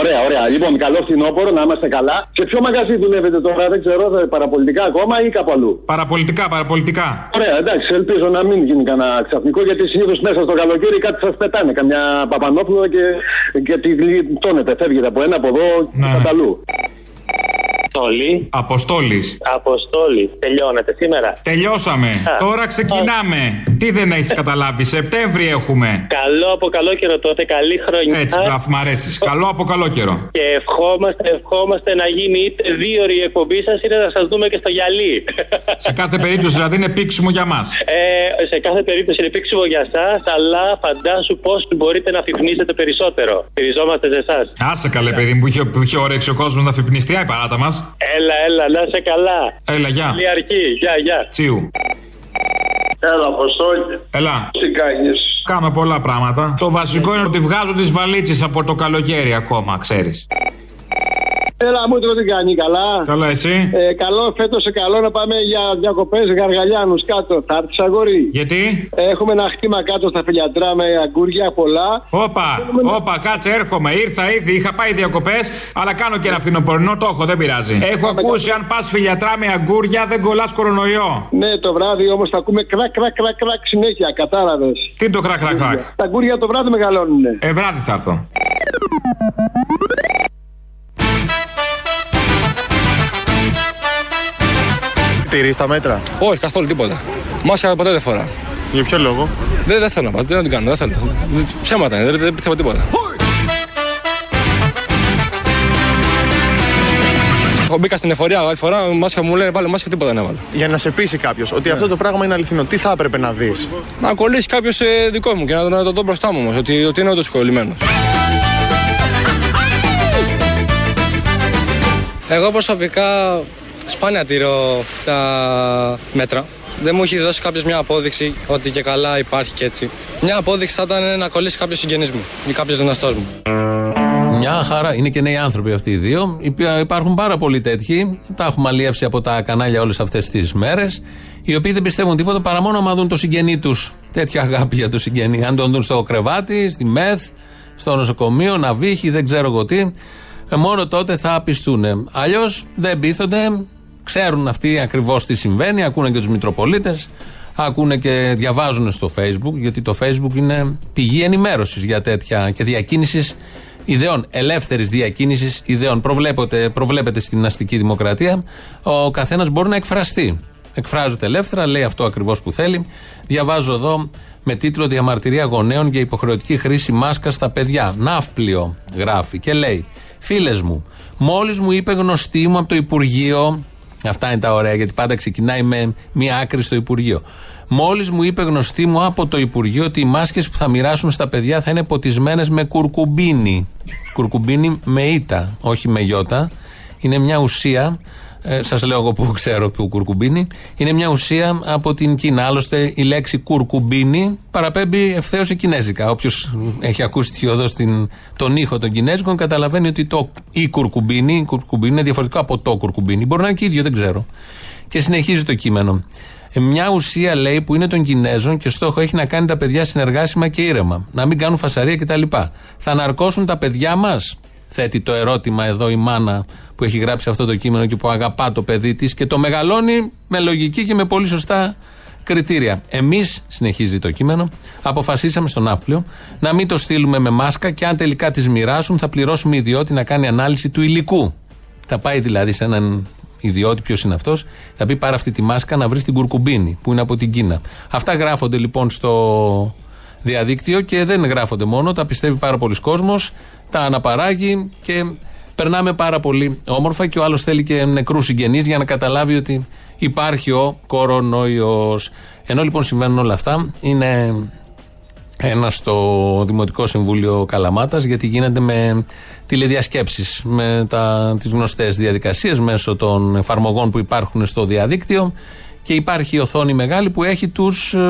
Ωραία, ωραία. Λοιπόν, καλό φθινόπωρο, να είμαστε καλά. Σε ποιο μαγαζί δουλεύετε τώρα, δεν ξέρω, θα- παραπολιτικά ακόμα ή κάπου αλλού; Παραπολιτικά, παραπολιτικά. Ωραία, εντάξει, ελπίζω να μην γίνει κανένα ξαφνικό γιατί συνήθως μέσα στο καλοκαίρι κάτι σας πετάνε. Καμιά παπανόπουλο και, και τη γλιτώνετε. Φεύγετε από ένα, από εδώ και Ναι, από αλλού. Αποστόλη. Αποστόλης. Αποστόλη. Τελειώνεται σήμερα. Τελειώσαμε. Α. Τώρα ξεκινάμε. Τι δεν έχεις καταλάβει, Σεπτέμβρη έχουμε. Καλό από καλό καιρό τότε, καλή χρονιά. Έτσι, μπράβο, μ' αρέσεις. Καλό από καλό καιρό. Και ευχόμαστε, ευχόμαστε να γίνει είτε δύο ώρη η εκπομπή σας είτε να σας δούμε και στο γυαλί. Σε κάθε περίπτωση δηλαδή είναι πίξιμο για μας. Ε, σε κάθε περίπτωση είναι πήξιμο για εσά, αλλά φαντάσου πώς μπορείτε να φυπνίσετε περισσότερο. Στηριζόμαστε σε εσάς. Άσε καλέ, παιδί μου, που είχε, που είχε όρεξη ο κόσμος να φυπνιστεί, η παράτα μας. Έλα, έλα, να είσαι καλά. Έλα, γεια. Καλή αρχή. Γεια, γεια. Τσίου. Έλα, Αποστόλη. Έλα. Τι κάνεις; Κάνω πολλά πράγματα. Το βασικό είναι ότι βγάζω τις βαλίτσες από το καλοκαίρι ακόμα, ξέρεις. Έλα μου το τι κάνει, καλά; Καλά, εσύ; Ε, καλό φέτος σε καλό να πάμε για διακοπές Γαργαλιάνους κάτω. Θα έρθεις αγόρι; Γιατί; Έχουμε ένα χτήμα κάτω στα φιλιατρά με αγκούρια πολλά. Όπα, όπα, κάτσε, έρχομαι. Ήρθα ήδη, είχα πάει διακοπές, αλλά κάνω και ένα φθινοπορεινό, το έχω, δεν πειράζει. Έχω ακούσει αν πας φιλιατρά με αγκούρια δεν κολλάς κορονοϊό. Ναι, το βράδυ όμως θα ακούμε κρακ, κρακ, κρακ, κρακ συνέχεια. Κατάλαβες. Τι είναι το κρακ, κρακ, κρακ; Τα αγκούρια το βράδυ μεγαλώνουν. Ε, βράδυ θα έρθω. Τηρείς τα μέτρα; Όχι, καθόλου τίποτα. Μάσκα ποτέ δεν φορά. Για ποιο λόγο; Δεν, δεν θέλω να πάω, δεν την κάνω, δεν θέλω. Ψέματα είναι, δεν, δεν πιστεύω τίποτα. Εγώ μπήκας στην εφορία άλλη φορά, μάσκα μου λένε βάλε μάσκα, τίποτα δεν έβαλα. Για να σε πείσει κάποιος ότι αυτό το πράγμα είναι αληθινό, τι θα έπρεπε να δεις; Να κολλήσει κάποιος δικό μου και να, να το δω μπροστά μου όμως, ότι, ότι είναι όντως κολλημένος. Εγώ προσωπικά σπάνια τηρώ τα μέτρα. Δεν μου έχει δώσει κάποιος μια απόδειξη ότι και καλά υπάρχει και έτσι. Μια απόδειξη θα ήταν να κολλήσει κάποιος συγγενής μου ή κάποιος γνωστός μου. Μια χαρά. Είναι και νέοι άνθρωποι αυτοί οι δύο. Υπά- Υπάρχουν πάρα πολλοί τέτοιοι. Τα έχουμε αλλιεύσει από τα κανάλια όλες αυτές τις μέρες. Οι οποίοι δεν πιστεύουν τίποτα παρά μόνο άμα δουν το συγγενή τους. Τέτοια αγάπη για το συγγενή. Αν τον δουν στο κρεβάτι, στη μεθ, στο νοσοκομείο, να βύχει, δεν ξέρω εγώ τι. ε, Μόνο τότε θα πιστούν. Αλλιώς δεν πείθονται. Ξέρουν αυτοί ακριβώς τι συμβαίνει. Ακούνε και τους Μητροπολίτες. Ακούνε και διαβάζουν στο Facebook. Γιατί το Facebook είναι πηγή ενημέρωσης για τέτοια και διακίνησης ιδεών, ελεύθερης διακίνησης ιδεών. Προβλέπεται, προβλέπεται στην αστική δημοκρατία. Ο καθένας μπορεί να εκφραστεί. Εκφράζεται ελεύθερα, λέει αυτό ακριβώς που θέλει. Διαβάζω εδώ με τίτλο Διαμαρτυρία γονέων για υποχρεωτική χρήση μάσκας στα παιδιά. Ναύπλιο γράφει και λέει: Φίλες μου, μόλις μου είπε γνωστή μου από το Υπουργείο. Αυτά είναι τα ωραία, γιατί πάντα ξεκινάει με μία άκρη στο Υπουργείο. Μόλις μου είπε γνωστή μου από το Υπουργείο ότι οι μάσκες που θα μοιράσουν στα παιδιά θα είναι ποτισμένες με κουρκουμπίνι. Κουρκουμπίνι με ήττα, όχι με γιώτα. Είναι μια ουσία. Ε, Σας λέω εγώ που ξέρω που κουρκουμπίνι. Είναι μια ουσία από την Κίνα. Άλλωστε η λέξη κουρκουμπίνι παραπέμπει ευθέως σε κινέζικα. Όποιος έχει ακούσει τυχιοδό τον ήχο των Κινέζικων καταλαβαίνει ότι το η κουρκουμπίνι, η κουρκουμπίνι είναι διαφορετικό από το κουρκουμπίνι. Μπορεί να είναι και ίδιο, δεν ξέρω. Και συνεχίζει το κείμενο. Ε, Μια ουσία λέει που είναι των Κινέζων και στόχο έχει να κάνει τα παιδιά συνεργάσιμα και ήρεμα. Να μην κάνουν φασαρία κτλ. Θα ναρκώσουν τα παιδιά μας, θέτει το ερώτημα εδώ η μάνα που έχει γράψει αυτό το κείμενο και που αγαπά το παιδί της και το μεγαλώνει με λογική και με πολύ σωστά κριτήρια. Εμείς, συνεχίζει το κείμενο, αποφασίσαμε στον Ναύπλιο να μην το στείλουμε με μάσκα και αν τελικά τις μοιράσουν θα πληρώσουμε ιδιώτη να κάνει ανάλυση του υλικού. Θα πάει δηλαδή σε έναν ιδιώτη, ποιος είναι αυτός, θα πει πάρε αυτή τη μάσκα να βρεις την κουρκουμπίνη που είναι από την Κίνα. Αυτά γράφονται λοιπόν στο διαδίκτυο και δεν γράφονται μόνο, τα πιστεύει πάρα πολλοί κόσμος, τα αναπαράγει και περνάμε πάρα πολύ όμορφα και ο άλλος θέλει και νεκρούς συγγενείς για να καταλάβει ότι υπάρχει ο κορονοϊός. Ενώ λοιπόν συμβαίνουν όλα αυτά, είναι ένας στο Δημοτικό Συμβούλιο Καλαμάτας γιατί γίνεται με τηλεδιασκέψεις με τα, τις γνωστές διαδικασίες μέσω των εφαρμογών που υπάρχουν στο διαδίκτυο και υπάρχει η οθόνη μεγάλη που έχει τους ε,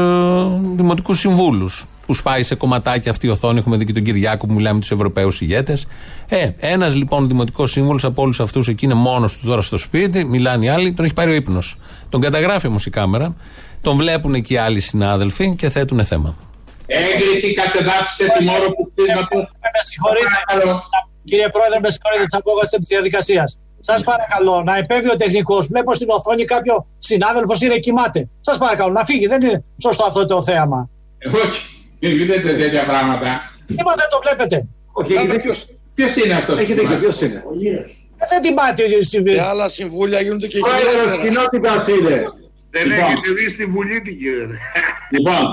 Δημοτικούς Συμβούλους που σπάει σε κομματάκια αυτή η οθόνη. Έχουμε δει και τον Κυριάκο που μιλάει με τους Ευρωπαίους ηγέτες. Ε, ένας λοιπόν δημοτικός σύμβολος από όλους αυτούς εκεί είναι μόνος του τώρα στο σπίτι, μιλάνε οι άλλοι, τον έχει πάρει ο ύπνος. Τον καταγράφει όμως η κάμερα, τον βλέπουν εκεί οι άλλοι συνάδελφοι και θέτουν θέμα. Έγκριση κατεδάφισε την ώρα που κτήματο. Με συγχωρείτε, κύριε Πρόεδρε, με συγχωρείτε της απόγασης της διαδικασίας. Σας παρακαλώ να επέμβει ο τεχνικός. Βλέπω στην οθόνη κάποιο συνάδελφο είναι κοιμάται. Σας παρακαλώ να φύγει. Δεν είναι σωστό αυτό το θέαμα. Όχι, μην γίνετε τέτοια πράγματα. Είπα δεν το βλέπετε. Όχι, ποιο είναι αυτός. Έχει δίκιο, ποιος είναι. Ε, δεν τιμάται ο συμβεί. Και άλλα συμβούλια γίνονται και χειρότερα. κοινότητας είναι. Δεν Λοιπόν. έχετε δει στη Βουλή τι γίνεται. Λοιπόν,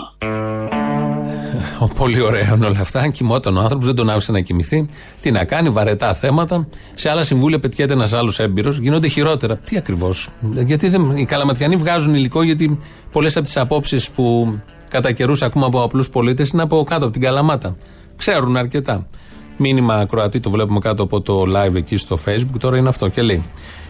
Ο, Πολύ ωραίο είναι όλα αυτά. Αν κοιμόταν ο άνθρωπος, δεν τον άφησε να κοιμηθεί. Τι να κάνει, βαρετά θέματα. Σε άλλα συμβούλια πετιέται ένας άλλος έμπειρος, γίνονται χειρότερα. Τι ακριβώς; Γιατί δεν, οι καλαματιανοί βγάζουν υλικό, γιατί πολλές από τις απόψεις που κατά καιρούς ακούμε από απλούς πολίτες είναι από κάτω από την καλαμάτα. Ξέρουν αρκετά. Μήνυμα ακροατή, το βλέπουμε κάτω από το live εκεί στο facebook, τώρα είναι αυτό και λέει.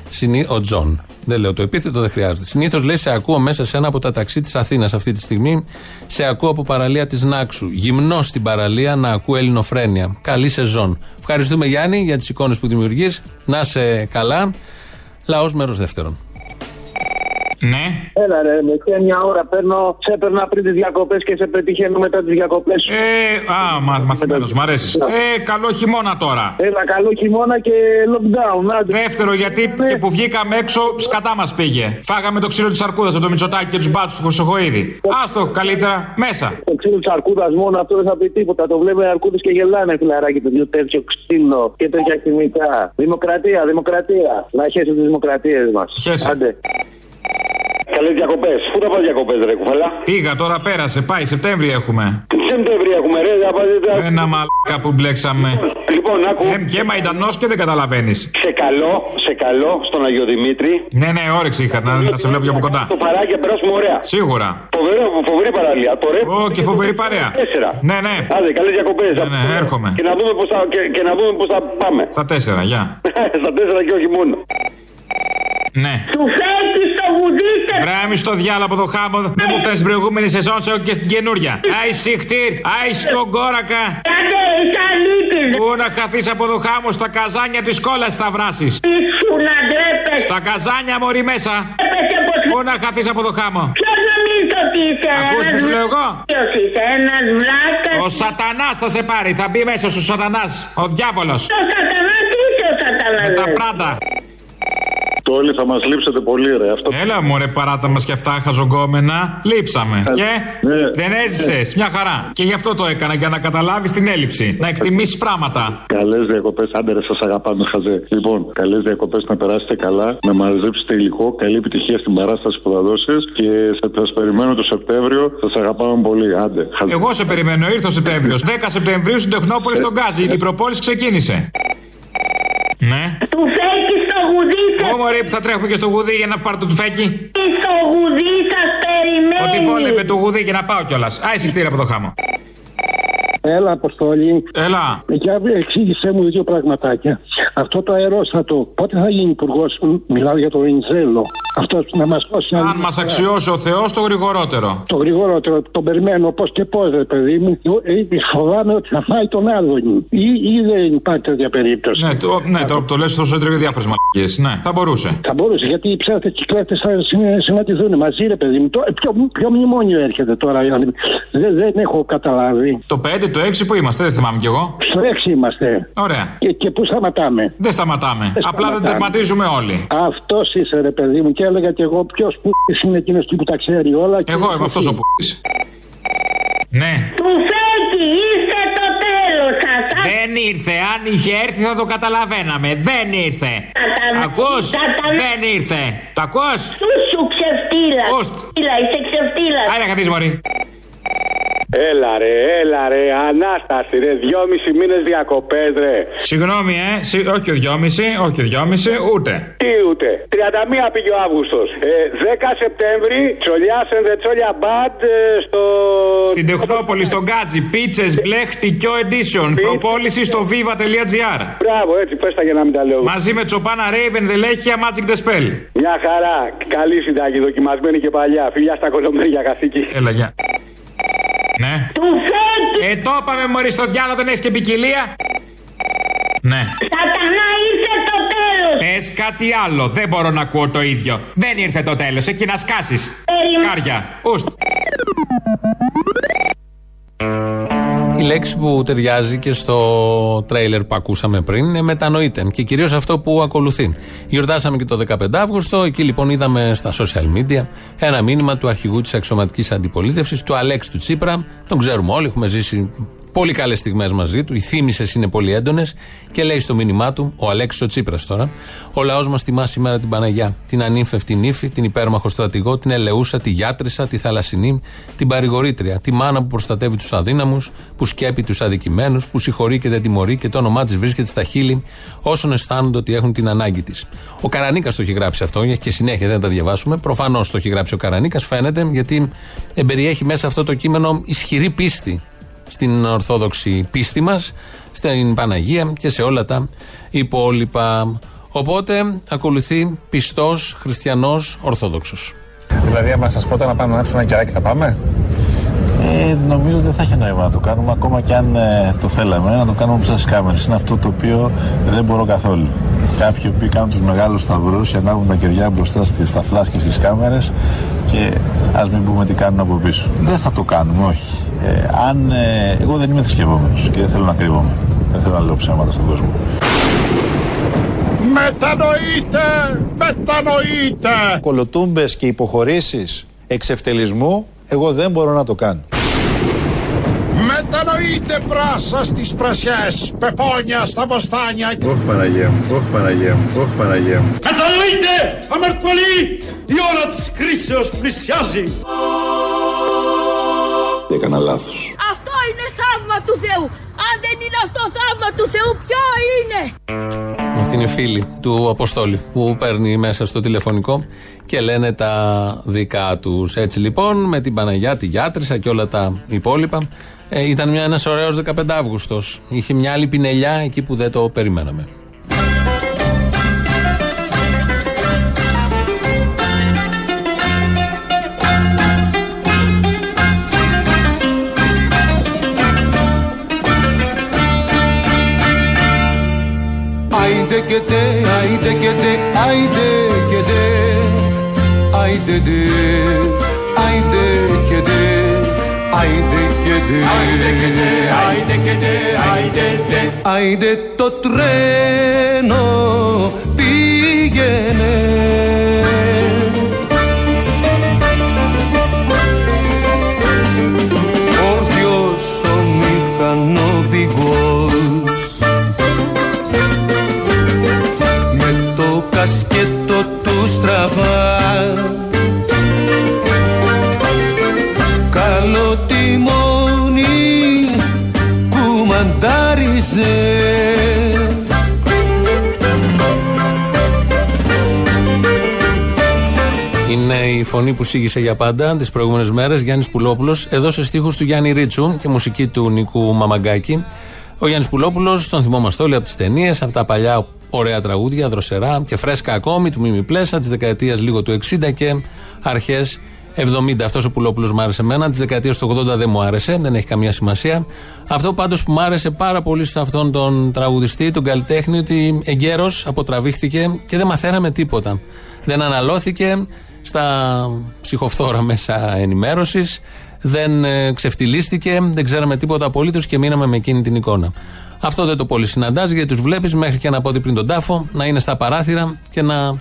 Συνή... Ο Τζον. Δεν λέω το επίθετο, δεν χρειάζεται. Συνήθως λέει σε ακούω μέσα σε ένα από τα ταξί της Αθήνας αυτή τη στιγμή. Σε ακούω από παραλία της Νάξου. Γυμνό στην παραλία να ακούω ελληνοφρένεια. Καλή σεζόν. Ευχαριστούμε Γιάννη για τις εικόνες που δημιουργείς. Να είσαι καλά. Λαός μέρος δεύτερον. Ναι. Έλα ρε, με και μια ώρα παίρνω, σε έπαιρνα πριν τις διακοπές και σε πετυχαίνω μετά τις διακοπές. Ε, α, μα, μαθημένος, μ' αρέσεις. Ε, καλό χειμώνα τώρα. Έλα, καλό χειμώνα και lockdown. Άντε. Δεύτερο, γιατί και που βγήκαμε έξω, σκατά μας πήγε. Φάγαμε το ξύλο της Αρκούδας από το Μητσοτάκι και τους μπάτσους του Χρυσοχοίδη. Άστο καλύτερα, μέσα. Το ξύλο της Αρκούδας μόνο αυτό δεν θα πει τίποτα. Το βλέπουν Αρκούδες και γελάνε φιλαράκι το τέτοιο ξύλο και τέτοια χημικά. Δημοκρατία, δημοκρατία. Να χέσει τις δημοκρατίες μας. Άντε. Καλέ διακοπές. Πού θα πα διακοπές, ρε κουφαλά; Πήγα τώρα, πέρασε, πάει, Σεπτέμβρη έχουμε. Τι Σεπτέμβρη έχουμε, ρε. θα πας- Ένα μαλάκα που μπλέξαμε. Λοιπόν, άκου. Ε, και μαϊντανό και δεν καταλαβαίνεις. Σε καλό, σε καλό στον Αγιο Δημήτρη. Ναι, ναι, όρεξη είχα να, να σε βλέπω πιο από κοντά. Το παράκι και περάσουμε ωραία. Σίγουρα. Φοβερό, φοβερή παραλία. Το ρε. Ω, και φοβερή παρέα. Τέσσερα. Ναι, ναι. Άντε, καλές διακοπές. Ναι, ναι, έρχομαι. Και να δούμε πώς θα, και, και να δούμε πώς θα πάμε. Στα τέσσερα, γεια. Στα τέσσερα και όχι μόνο. Ναι. Του φέκει το γουδίστε. Βράμι στο διάλογο από το χάμο. Δεν μου φτάσει στην προηγούμενη σεζόν, σε και στην καινούρια. Άι συχτήρ, άι στον κόρακα. Κάντε, είσαι αλήτης. Πού να χαθείς από το χάμο στα καζάνια της κόλλα θα βράσεις. Ήσου να ντρέπεσαι. Στα καζάνια μωρή μέσα. Ντρέπεσαι πως... Πού να χαθείς από το χάμο. Ποιος νομίζεις ότι είσαι Ακούς ένας που σου λέω εγώ; Ποιος είσαι ένας βλάκας; Ο σατανάς θα σε πάρει, θα μπει μέσα σου σατανάς. Ο διάβολος. Ο σατανάς τι είσαι ο σατανάς. Με τα ρε; πράτα. Το όλοι θα μας λείψετε πολύ, ρε. Αυτό... Έλα μωρέ παράτα μας και αυτά χαζογκόμενα. Λείψαμε. Ε, Και ναι. δεν έζησες. Μια χαρά. Και γι' αυτό το έκανα για να καταλάβεις την έλλειψη. Να εκτιμήσεις πράγματα. Καλές διακοπές, άντε ρε, σας αγαπάμε, χαζέ. Λοιπόν, καλές διακοπές να περάσετε καλά, να μαζέψετε υλικό. Καλή επιτυχία στην παράσταση που θα δώσεις και σας περιμένω το Σεπτέμβριο. Σας αγαπάμε πολύ, άντε. Χαζέ. Εγώ σε περιμένω, ήρθε ο Σεπτέμβριος. 10 Σεπτεμβρίου στην Τεχνόπολη στον Γκάζι. Η προπόληση ξεκίνησε. Ναι. Του φέκει στο γουδί σας. Ω μωρέ που θα τρέχουμε και στο γουδί για να πάρω το τουφέκι. Στο γουδί σας περιμένει. Ότι βόλευε το γουδί για να πάω κιόλας. Άι συχτήρια από το χάμο. Έλα, Αποστόλη. Έλα. Για εξήγησέ μου δύο πραγματάκια. Αυτό το αερόστατο, πότε θα γίνει υπουργός, μιλάω για το Βενιζέλο. Αυτό να μας δώσει. Αν μας αξιώσει ο Θεός, το γρηγορότερο. Το γρηγορότερο, τον περιμένω πώς και πώς, ρε παιδί μου. Ε, Φοβάμαι ότι θα φάει τον Άδωνη. Ή, ή δεν υπάρχει τέτοια περίπτωση. Ναι, το, ναι, το, το λες στο σέντρο για διάφορες μαλακίες. Ναι, θα μπορούσε. Θα μπορούσε, γιατί οι ψεύτες και οι κλέφτε θα συν- συναντηθούν μαζί, ρε παιδί μου. Το, ε, ποιο, ποιο μνημόνιο έρχεται τώρα, δεν, δεν έχω καταλάβει. Το 5, το 6 που είμαστε, δεν θυμάμαι κι εγώ. Στο 6 είμαστε. Ωραία. Και, και πού σταματάμε; Δεν σταματάμε. Δεν Απλά δεν σταματάμε. τερματίζουμε όλοι. Αυτός είσαι, ρε παιδί μου, και έλεγα και εγώ ποιος που είναι εκείνος που τα ξέρει όλα. και- Εγώ είμαι αυτός ο που. Ναι. Του φέκει, είστε το τέλος σας. Δεν ήρθε. Αν είχε έρθει θα το καταλαβαίναμε. Δεν ήρθε. Σατανά. Ακούς; Σατανά. Δεν ήρθε. Το ακούς; Σου σου ξεφτύλα. Ουστ. Ξεφτύλα, είσαι ξεφτύλας. Άρα καθίσεις μωρή. Έλα ρε, έλα ρε, Ανάσταση ρε, δυόμισι μήνες διακοπές ρε. Συγγνώμη, ε. Συ- όχι ο δυόμιση, όχι ο δυόμιση, ούτε. Τι ούτε. 31 πήγε ο Αύγουστος. Ε, 10 Σεπτέμβρη, Τσολιάς and the Τσόλια Band ε, στο... Στην Τεχνόπολη, στον Γκάζι, πίτσες μπλε χτυκιό edition. Προπόληση στο viva.gr. Μπράβο, έτσι πες τα για να μην τα λέω. Μαζί με Τσοπάνα Raven, Δελέχεια, Magic the Spell. Μια χαρά, καλή συνταγή, δοκιμασμένη και παλιά. Φιλιά στα κολομέρια καθήκη. Έλα, γεια. Ναι. Του φέκει. Ε, το είπαμε μωρή στο διάλογο, δεν έχεις και ποικιλία. Ναι. Σατανά, ήρθε το τέλος. Πες κάτι άλλο. Δεν μπορώ να ακούω το ίδιο. Δεν ήρθε το τέλος. Εκεί να σκάσεις. Περιμέ- Κάρια. Ουστ. Η λέξη που ταιριάζει και στο τρέιλερ που ακούσαμε πριν είναι μετανοείται και κυρίως αυτό που ακολουθεί. Γιορτάσαμε και το 15 Αύγουστο, εκεί λοιπόν είδαμε στα social media ένα μήνυμα του αρχηγού της αξιωματική αντιπολίτευσης, του Αλέξη του Τσίπρα. Τον ξέρουμε όλοι, έχουμε ζήσει πολύ καλές στιγμές μαζί του. Οι θύμησες είναι πολύ έντονες και λέει στο μήνυμά του, ο Αλέξης ο Τσίπρας τώρα, Ο λαός μας τιμά σήμερα την Παναγιά, την ανήμφευτη νύφη, την υπέρμαχο στρατηγό, την ελεούσα, τη γιάτρισα, τη θαλασσινή, την παρηγορήτρια, τη μάνα που προστατεύει τους αδύναμους, που σκέπει τους αδικημένους, που συγχωρεί και δεν τιμωρεί και το όνομά της βρίσκεται στα χείλη όσων αισθάνονται ότι έχουν την ανάγκη της. Ο Καρανίκας το έχει γράψει αυτό και συνέχεια δεν τα διαβάσουμε. Προφανώς το έχει γράψει ο Καρανίκας, φαίνεται, γιατί εμπεριέχει μέσα αυτό το κείμενο ισχυρή πίστη στην ορθόδοξη πίστη μας, στην Παναγία και σε όλα τα υπόλοιπα. Οπότε ακολουθεί πιστός, χριστιανός, ορθόδοξος. Δηλαδή, άμα σας πω τώρα να πάμε να έρθουμε ένα κεράκι, θα πάμε; Ε, νομίζω δεν θα έχει νόημα να το κάνουμε ακόμα και αν ε, το θέλαμε να το κάνουμε μπροστά στι κάμερες. Είναι αυτό το οποίο δεν μπορώ καθόλου. Κάποιοι που κάνουν τους μεγάλους σταυρούς και ανάβουν τα κεριά μπροστά στις ταφλά και στις κάμερες και ας μην πούμε τι κάνουν από πίσω. Δεν θα το κάνουμε, όχι. Ε, αν, ε, εγώ δεν είμαι θρησκευόμενος και δεν θέλω να κρύβομαι. Δεν θέλω να λέω ψέματα στον κόσμο. Μετανοείτε! Μετανοείτε! Κολοτούμπες και υποχωρήσεις εξευτελισμού, εγώ δεν μπορώ να το κάνω. Μετανοείτε πράσα στις πρασιές, πεπόνια στα βοστάνια. Όχι Παναγία μου, όχι Παναγία μου, όχι Παναγία μου. Κατανοείτε, αμαρτωλοί, η ώρα της κρίσεως πλησιάζει. Έκανα λάθος. Αυτό είναι θαύμα του Θεού. Αν δεν είναι αυτό θαύμα του Θεού, ποιο είναι; Αυτή είναι φίλη του Αποστόλη που παίρνει μέσα στο τηλεφωνικό και λένε τα δικά τους. Έτσι λοιπόν με την Παναγιά, τη Γιάτρισα και όλα τα υπόλοιπα. Ε, ήταν μια, ένας ωραίος 15 Αύγουστος. Είχε μια άλλη πινελιά εκεί που δεν το περιμέναμε. アイデあいてけてあいてけてあいてであいてけて。あデアイデあいてけてデいて。けてあトレーノ φωνή που σήγησε για πάντα τις προηγούμενες μέρες. Γιάννης Πουλόπουλος, εδώ σε στίχους του Γιάννη Ρίτσου και μουσική του Νικού Μαμαγκάκη. Ο Γιάννης Πουλόπουλος, τον θυμόμαστε όλοι από τις ταινίες, από τα παλιά ωραία τραγούδια, δροσερά και φρέσκα ακόμη του Μίμη Πλέσα, της δεκαετίας λίγο του 60 και αρχές 70. Αυτός ο Πουλόπουλος μου άρεσε εμένα. Της δεκαετίας του 80 δεν μου άρεσε, δεν έχει καμία σημασία. Αυτό πάντως που μου άρεσε πάρα πολύ σε αυτόν τον τραγουδιστή, τον καλλιτέχνη, ότι εγκαίρω αποτραβήχθηκε και δεν μαθαίναμε τίποτα. Δεν αναλώθηκε στα ψυχοφθόρα μέσα ενημέρωσης. Δεν ε, ξεφτυλίστηκε, δεν ξέραμε τίποτα απολύτως και μείναμε με εκείνη την εικόνα. Αυτό δεν το πολύ συναντά γιατί τους βλέπεις μέχρι και ένα πόδι πριν τον τάφο να είναι στα παράθυρα και να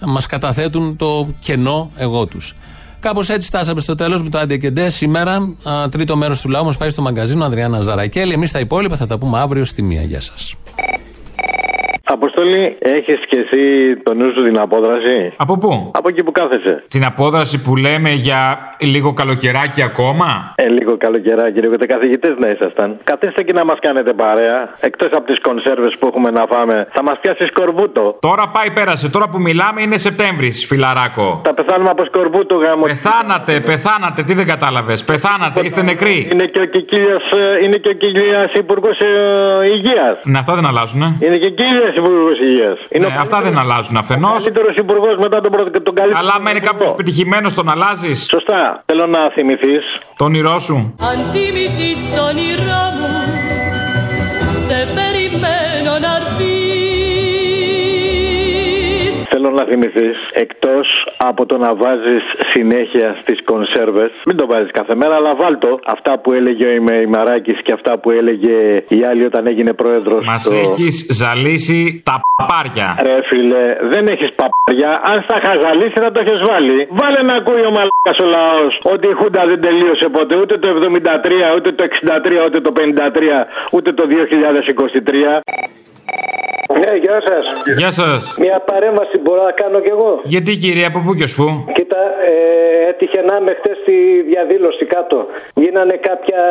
μας καταθέτουν το κενό εγώ τους. Κάπως έτσι φτάσαμε στο τέλος με το Άντια και Ντε. Σήμερα, α, τρίτο μέρος του λαού μας πάει στο μαγκαζίνο Ανδριάννα Ζαρακέλη. Εμείς τα υπόλοιπα θα τα πούμε αύριο στη μία. Γεια σας. Αποστολή, έχεις και εσύ το νου σου την απόδραση; Από πού; Από εκεί που κάθεσαι. Την απόδραση που λέμε για λίγο καλοκαιράκι ακόμα; Ε, λίγο καλοκαιράκι, λίγο καθηγητές να ήσασταν. Καθίστε και να μας κάνετε παρέα. Εκτός από τις κονσέρβες που έχουμε να φάμε, θα μας πιάσεις σκορβούτο. Τώρα πάει πέρασε. Τώρα που μιλάμε είναι Σεπτέμβρη, φιλαράκο. Θα πεθάνουμε από σκορβούτο γάμο. Πεθάνατε, πεθάνατε, τι δεν κατάλαβες. Πεθάνατε, είστε νεκροί. Είναι και ο Κικίλια είναι και ο Κικίλια Υπουργό ε, Υγεία. Ναι, αυτά δεν αλλάζουν, ε. Είναι και Κικίλια Υπουργό Υγείας. Είναι Ναι, αυτά δεν αλλάζουν αφενός. ο καλύτερος υπουργός μετά τον, πρώτο- τον καλύτερο. Αλλά άμα είναι κάποιος πετυχημένο, τον αλλάζεις; Σωστά. Θέλω να θυμηθείς. Το όνειρό σου. Αν θυμηθείς το όνειρό μου Θέλω να θυμηθείς, εκτός από το να βάζεις συνέχεια στις κονσέρβες, μην το βάζεις κάθε μέρα, αλλά βάλτο αυτά που έλεγε ο Ημαράκης και αυτά που έλεγε η άλλη όταν έγινε πρόεδρος. Μας έχεις ζαλίσει τα παπάρια. Ρε φίλε, δεν έχεις παπάρια. Αν στα είχα ζαλίσει θα το έχεις βάλει. Βάλε να ακούει ο μαλάκας ο λαός ότι η Χούντα δεν τελείωσε ποτέ ούτε το 73, ούτε το 63, ούτε το 53, ούτε το 2023. Ναι, γεια σας. Γεια σας. Μια παρέμβαση μπορώ να κάνω κι εγώ; Γιατί κύριε, από πού και ως πού; Κοίτα, ε, Ε, έτυχε να είμαι χτες στη διαδήλωση κάτω. Γίνανε κάποια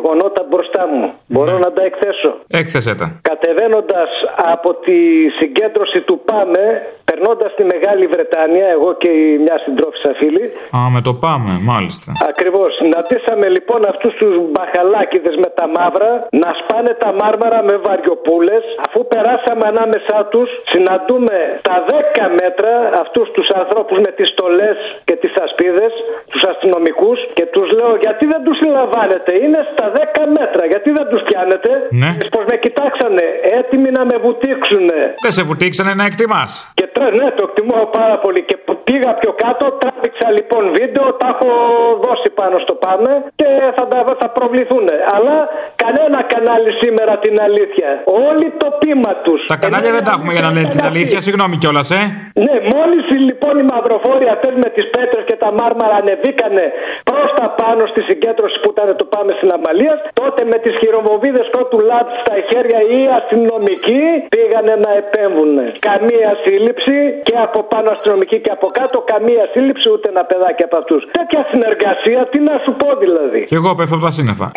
γεγονότα μπροστά μου. Μπορώ να τα εκθέσω. Έκθεσέ τα. Κατεβαίνοντας από τη συγκέντρωση του ΠΑΜΕ, περνώντας τη Μεγάλη Βρετανία, εγώ και η μια συντρόφισσα φίλη, Α, με το πάμε, μάλιστα. Ακριβώς. Συναντήσαμε λοιπόν αυτούς τους μπαχαλάκιδες με τα μαύρα να σπάνε τα μάρμαρα με βαριοπούλες. Αφού περάσαμε ανάμεσά τους, συναντούμε τα 10 μέτρα αυτούς τους ανθρώπους με τι στολέ και τις ασπίδες, τους αστυνομικούς, και τους λέω γιατί δεν τους συλλαμβάνετε; Είναι στα 10 μέτρα, γιατί δεν τους πιάνετε; Ναι. Πως με κοιτάξανε, έτοιμοι να με βουτήξουνε. Δεν σε βουτήξανε να εκτιμάς. Και τρε, ναι, το εκτιμώ πάρα πολύ. Και που πήγα πιο κάτω, τράβηξα λοιπόν βίντεο, τα έχω δώσει πάνω στο πάμε και θα, τα, θα προβληθούν. Αλλά κανένα κανάλι σήμερα την αλήθεια. Όλοι το πείμα τους. Τα κανάλια δεν τα έχουμε για να λένε την αλήθεια, συγγνώμη κιόλας, ε. Ναι, μόλις λοιπόν οι μαυροφόροι αυτές με τις πέτρες και τα μάρμαρα ανεβήκανε προς τα πάνω στη συγκέντρωση που ήταν το πάμε στην Αμαλίας, τότε με τις χειροβοβίδες κότου λάτ στα χέρια οι αστυνομικοί πήγανε να επέμβουν. Καμία σύλληψη και από πάνω αστυνομική και από κάτω καμία σύλληψη ούτε ένα παιδάκι από αυτούς. Τέτοια συνεργασία, τι να σου πω δηλαδή. Κι εγώ πέφτω από τα σύννεφα.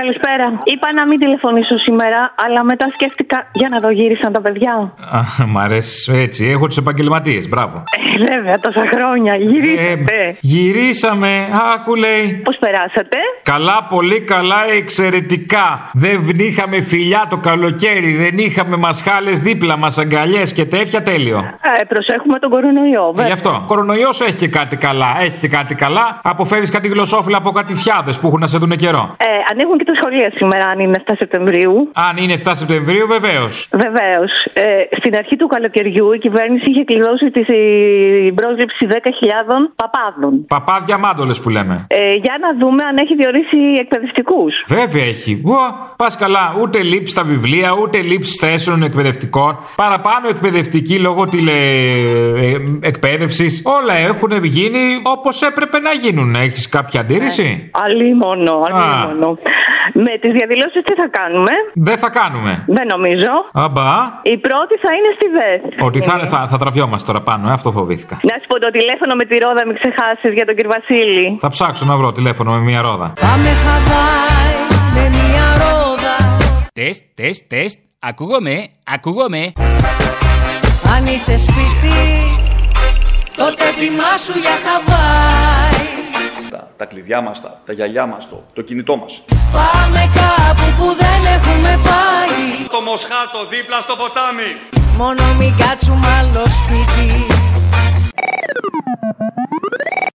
Καλησπέρα. Είπα να μην τηλεφωνήσω σήμερα, αλλά μετά σκέφτηκα για να δω γύρισαν τα παιδιά. Α, μ' αρέσει έτσι. Έχω του επαγγελματίες. Μπράβο. Ε, βέβαια, τόσα χρόνια. Γυρίσατε. Γυρίσαμε. Άκου λέει. Πώς περάσατε; Καλά, πολύ καλά, εξαιρετικά. Δεν είχαμε φιλιά το καλοκαίρι. Δεν είχαμε μασχάλε δίπλα μας, αγκαλιές και τέτοια τέλειο. Ε, προσέχουμε τον κορονοϊό, βέβαια. Γι' αυτό. Κορονοϊός έχει και κάτι καλά. Έχει και κάτι καλά. Αποφεύγεις κάτι γλωσσόφυλλα από κάτι φιάδες που έχουν να σε δουν καιρό. Ε, ανοίγουν και τα σχολεία σήμερα, αν είναι 7 Σεπτεμβρίου. Αν είναι 7 Σεπτεμβρίου, βεβαίως. Βεβαίως. Ε, στην αρχή του καλοκαιριού η κυβέρνηση είχε κλειδώσει τη την πρόσληψη 10.000 παπάδων. Παπάδια μάντολες που λέμε. Ε, για να δούμε αν έχει διορίσει εκπαιδευτικούς. Βέβαια έχει. Πας καλά, ούτε λήψη στα βιβλία, ούτε λήψη θέσεων εκπαιδευτικών. Παραπάνω εκπαιδευτικοί λόγω τηλε ε, εκπαίδευσης. Όλα έχουν γίνει όπως έπρεπε να γίνουν. Έχεις κάποια αντίρρηση; Αλλή μόνο, αλλή μόνο. Με τις διαδηλώσεις τι θα κάνουμε; Δεν θα κάνουμε. Δεν νομίζω. Αμπά. Η πρώτη θα είναι στη ΔΕΘ. Ότι θα, είναι, θα, θα τραβιόμαστε τώρα πάνω, ε, αυτό φοβήθηκα. Να σου πω το τηλέφωνο με τη ρόδα, μην ξεχάσεις για τον κύριο Βασίλη. Θα ψάξω να βρω τηλέφωνο με μια ρόδα. Πάμε Χαβάη με μια ρόδα. Τεστ, τεστ, τεστ. Ακούγομαι, ακούγομαι. Αν είσαι σπίτι, τότε ετοιμάσου για Χαβάη. Τα, τα κλειδιά μας, τα, τα γυαλιά μας, το, το κινητό μας. Πάμε κάπου που δεν έχουμε πάει. Το Μοσχάτο δίπλα στο ποτάμι. Μόνο μην κάτσουμε άλλο σπίτι. Thank you.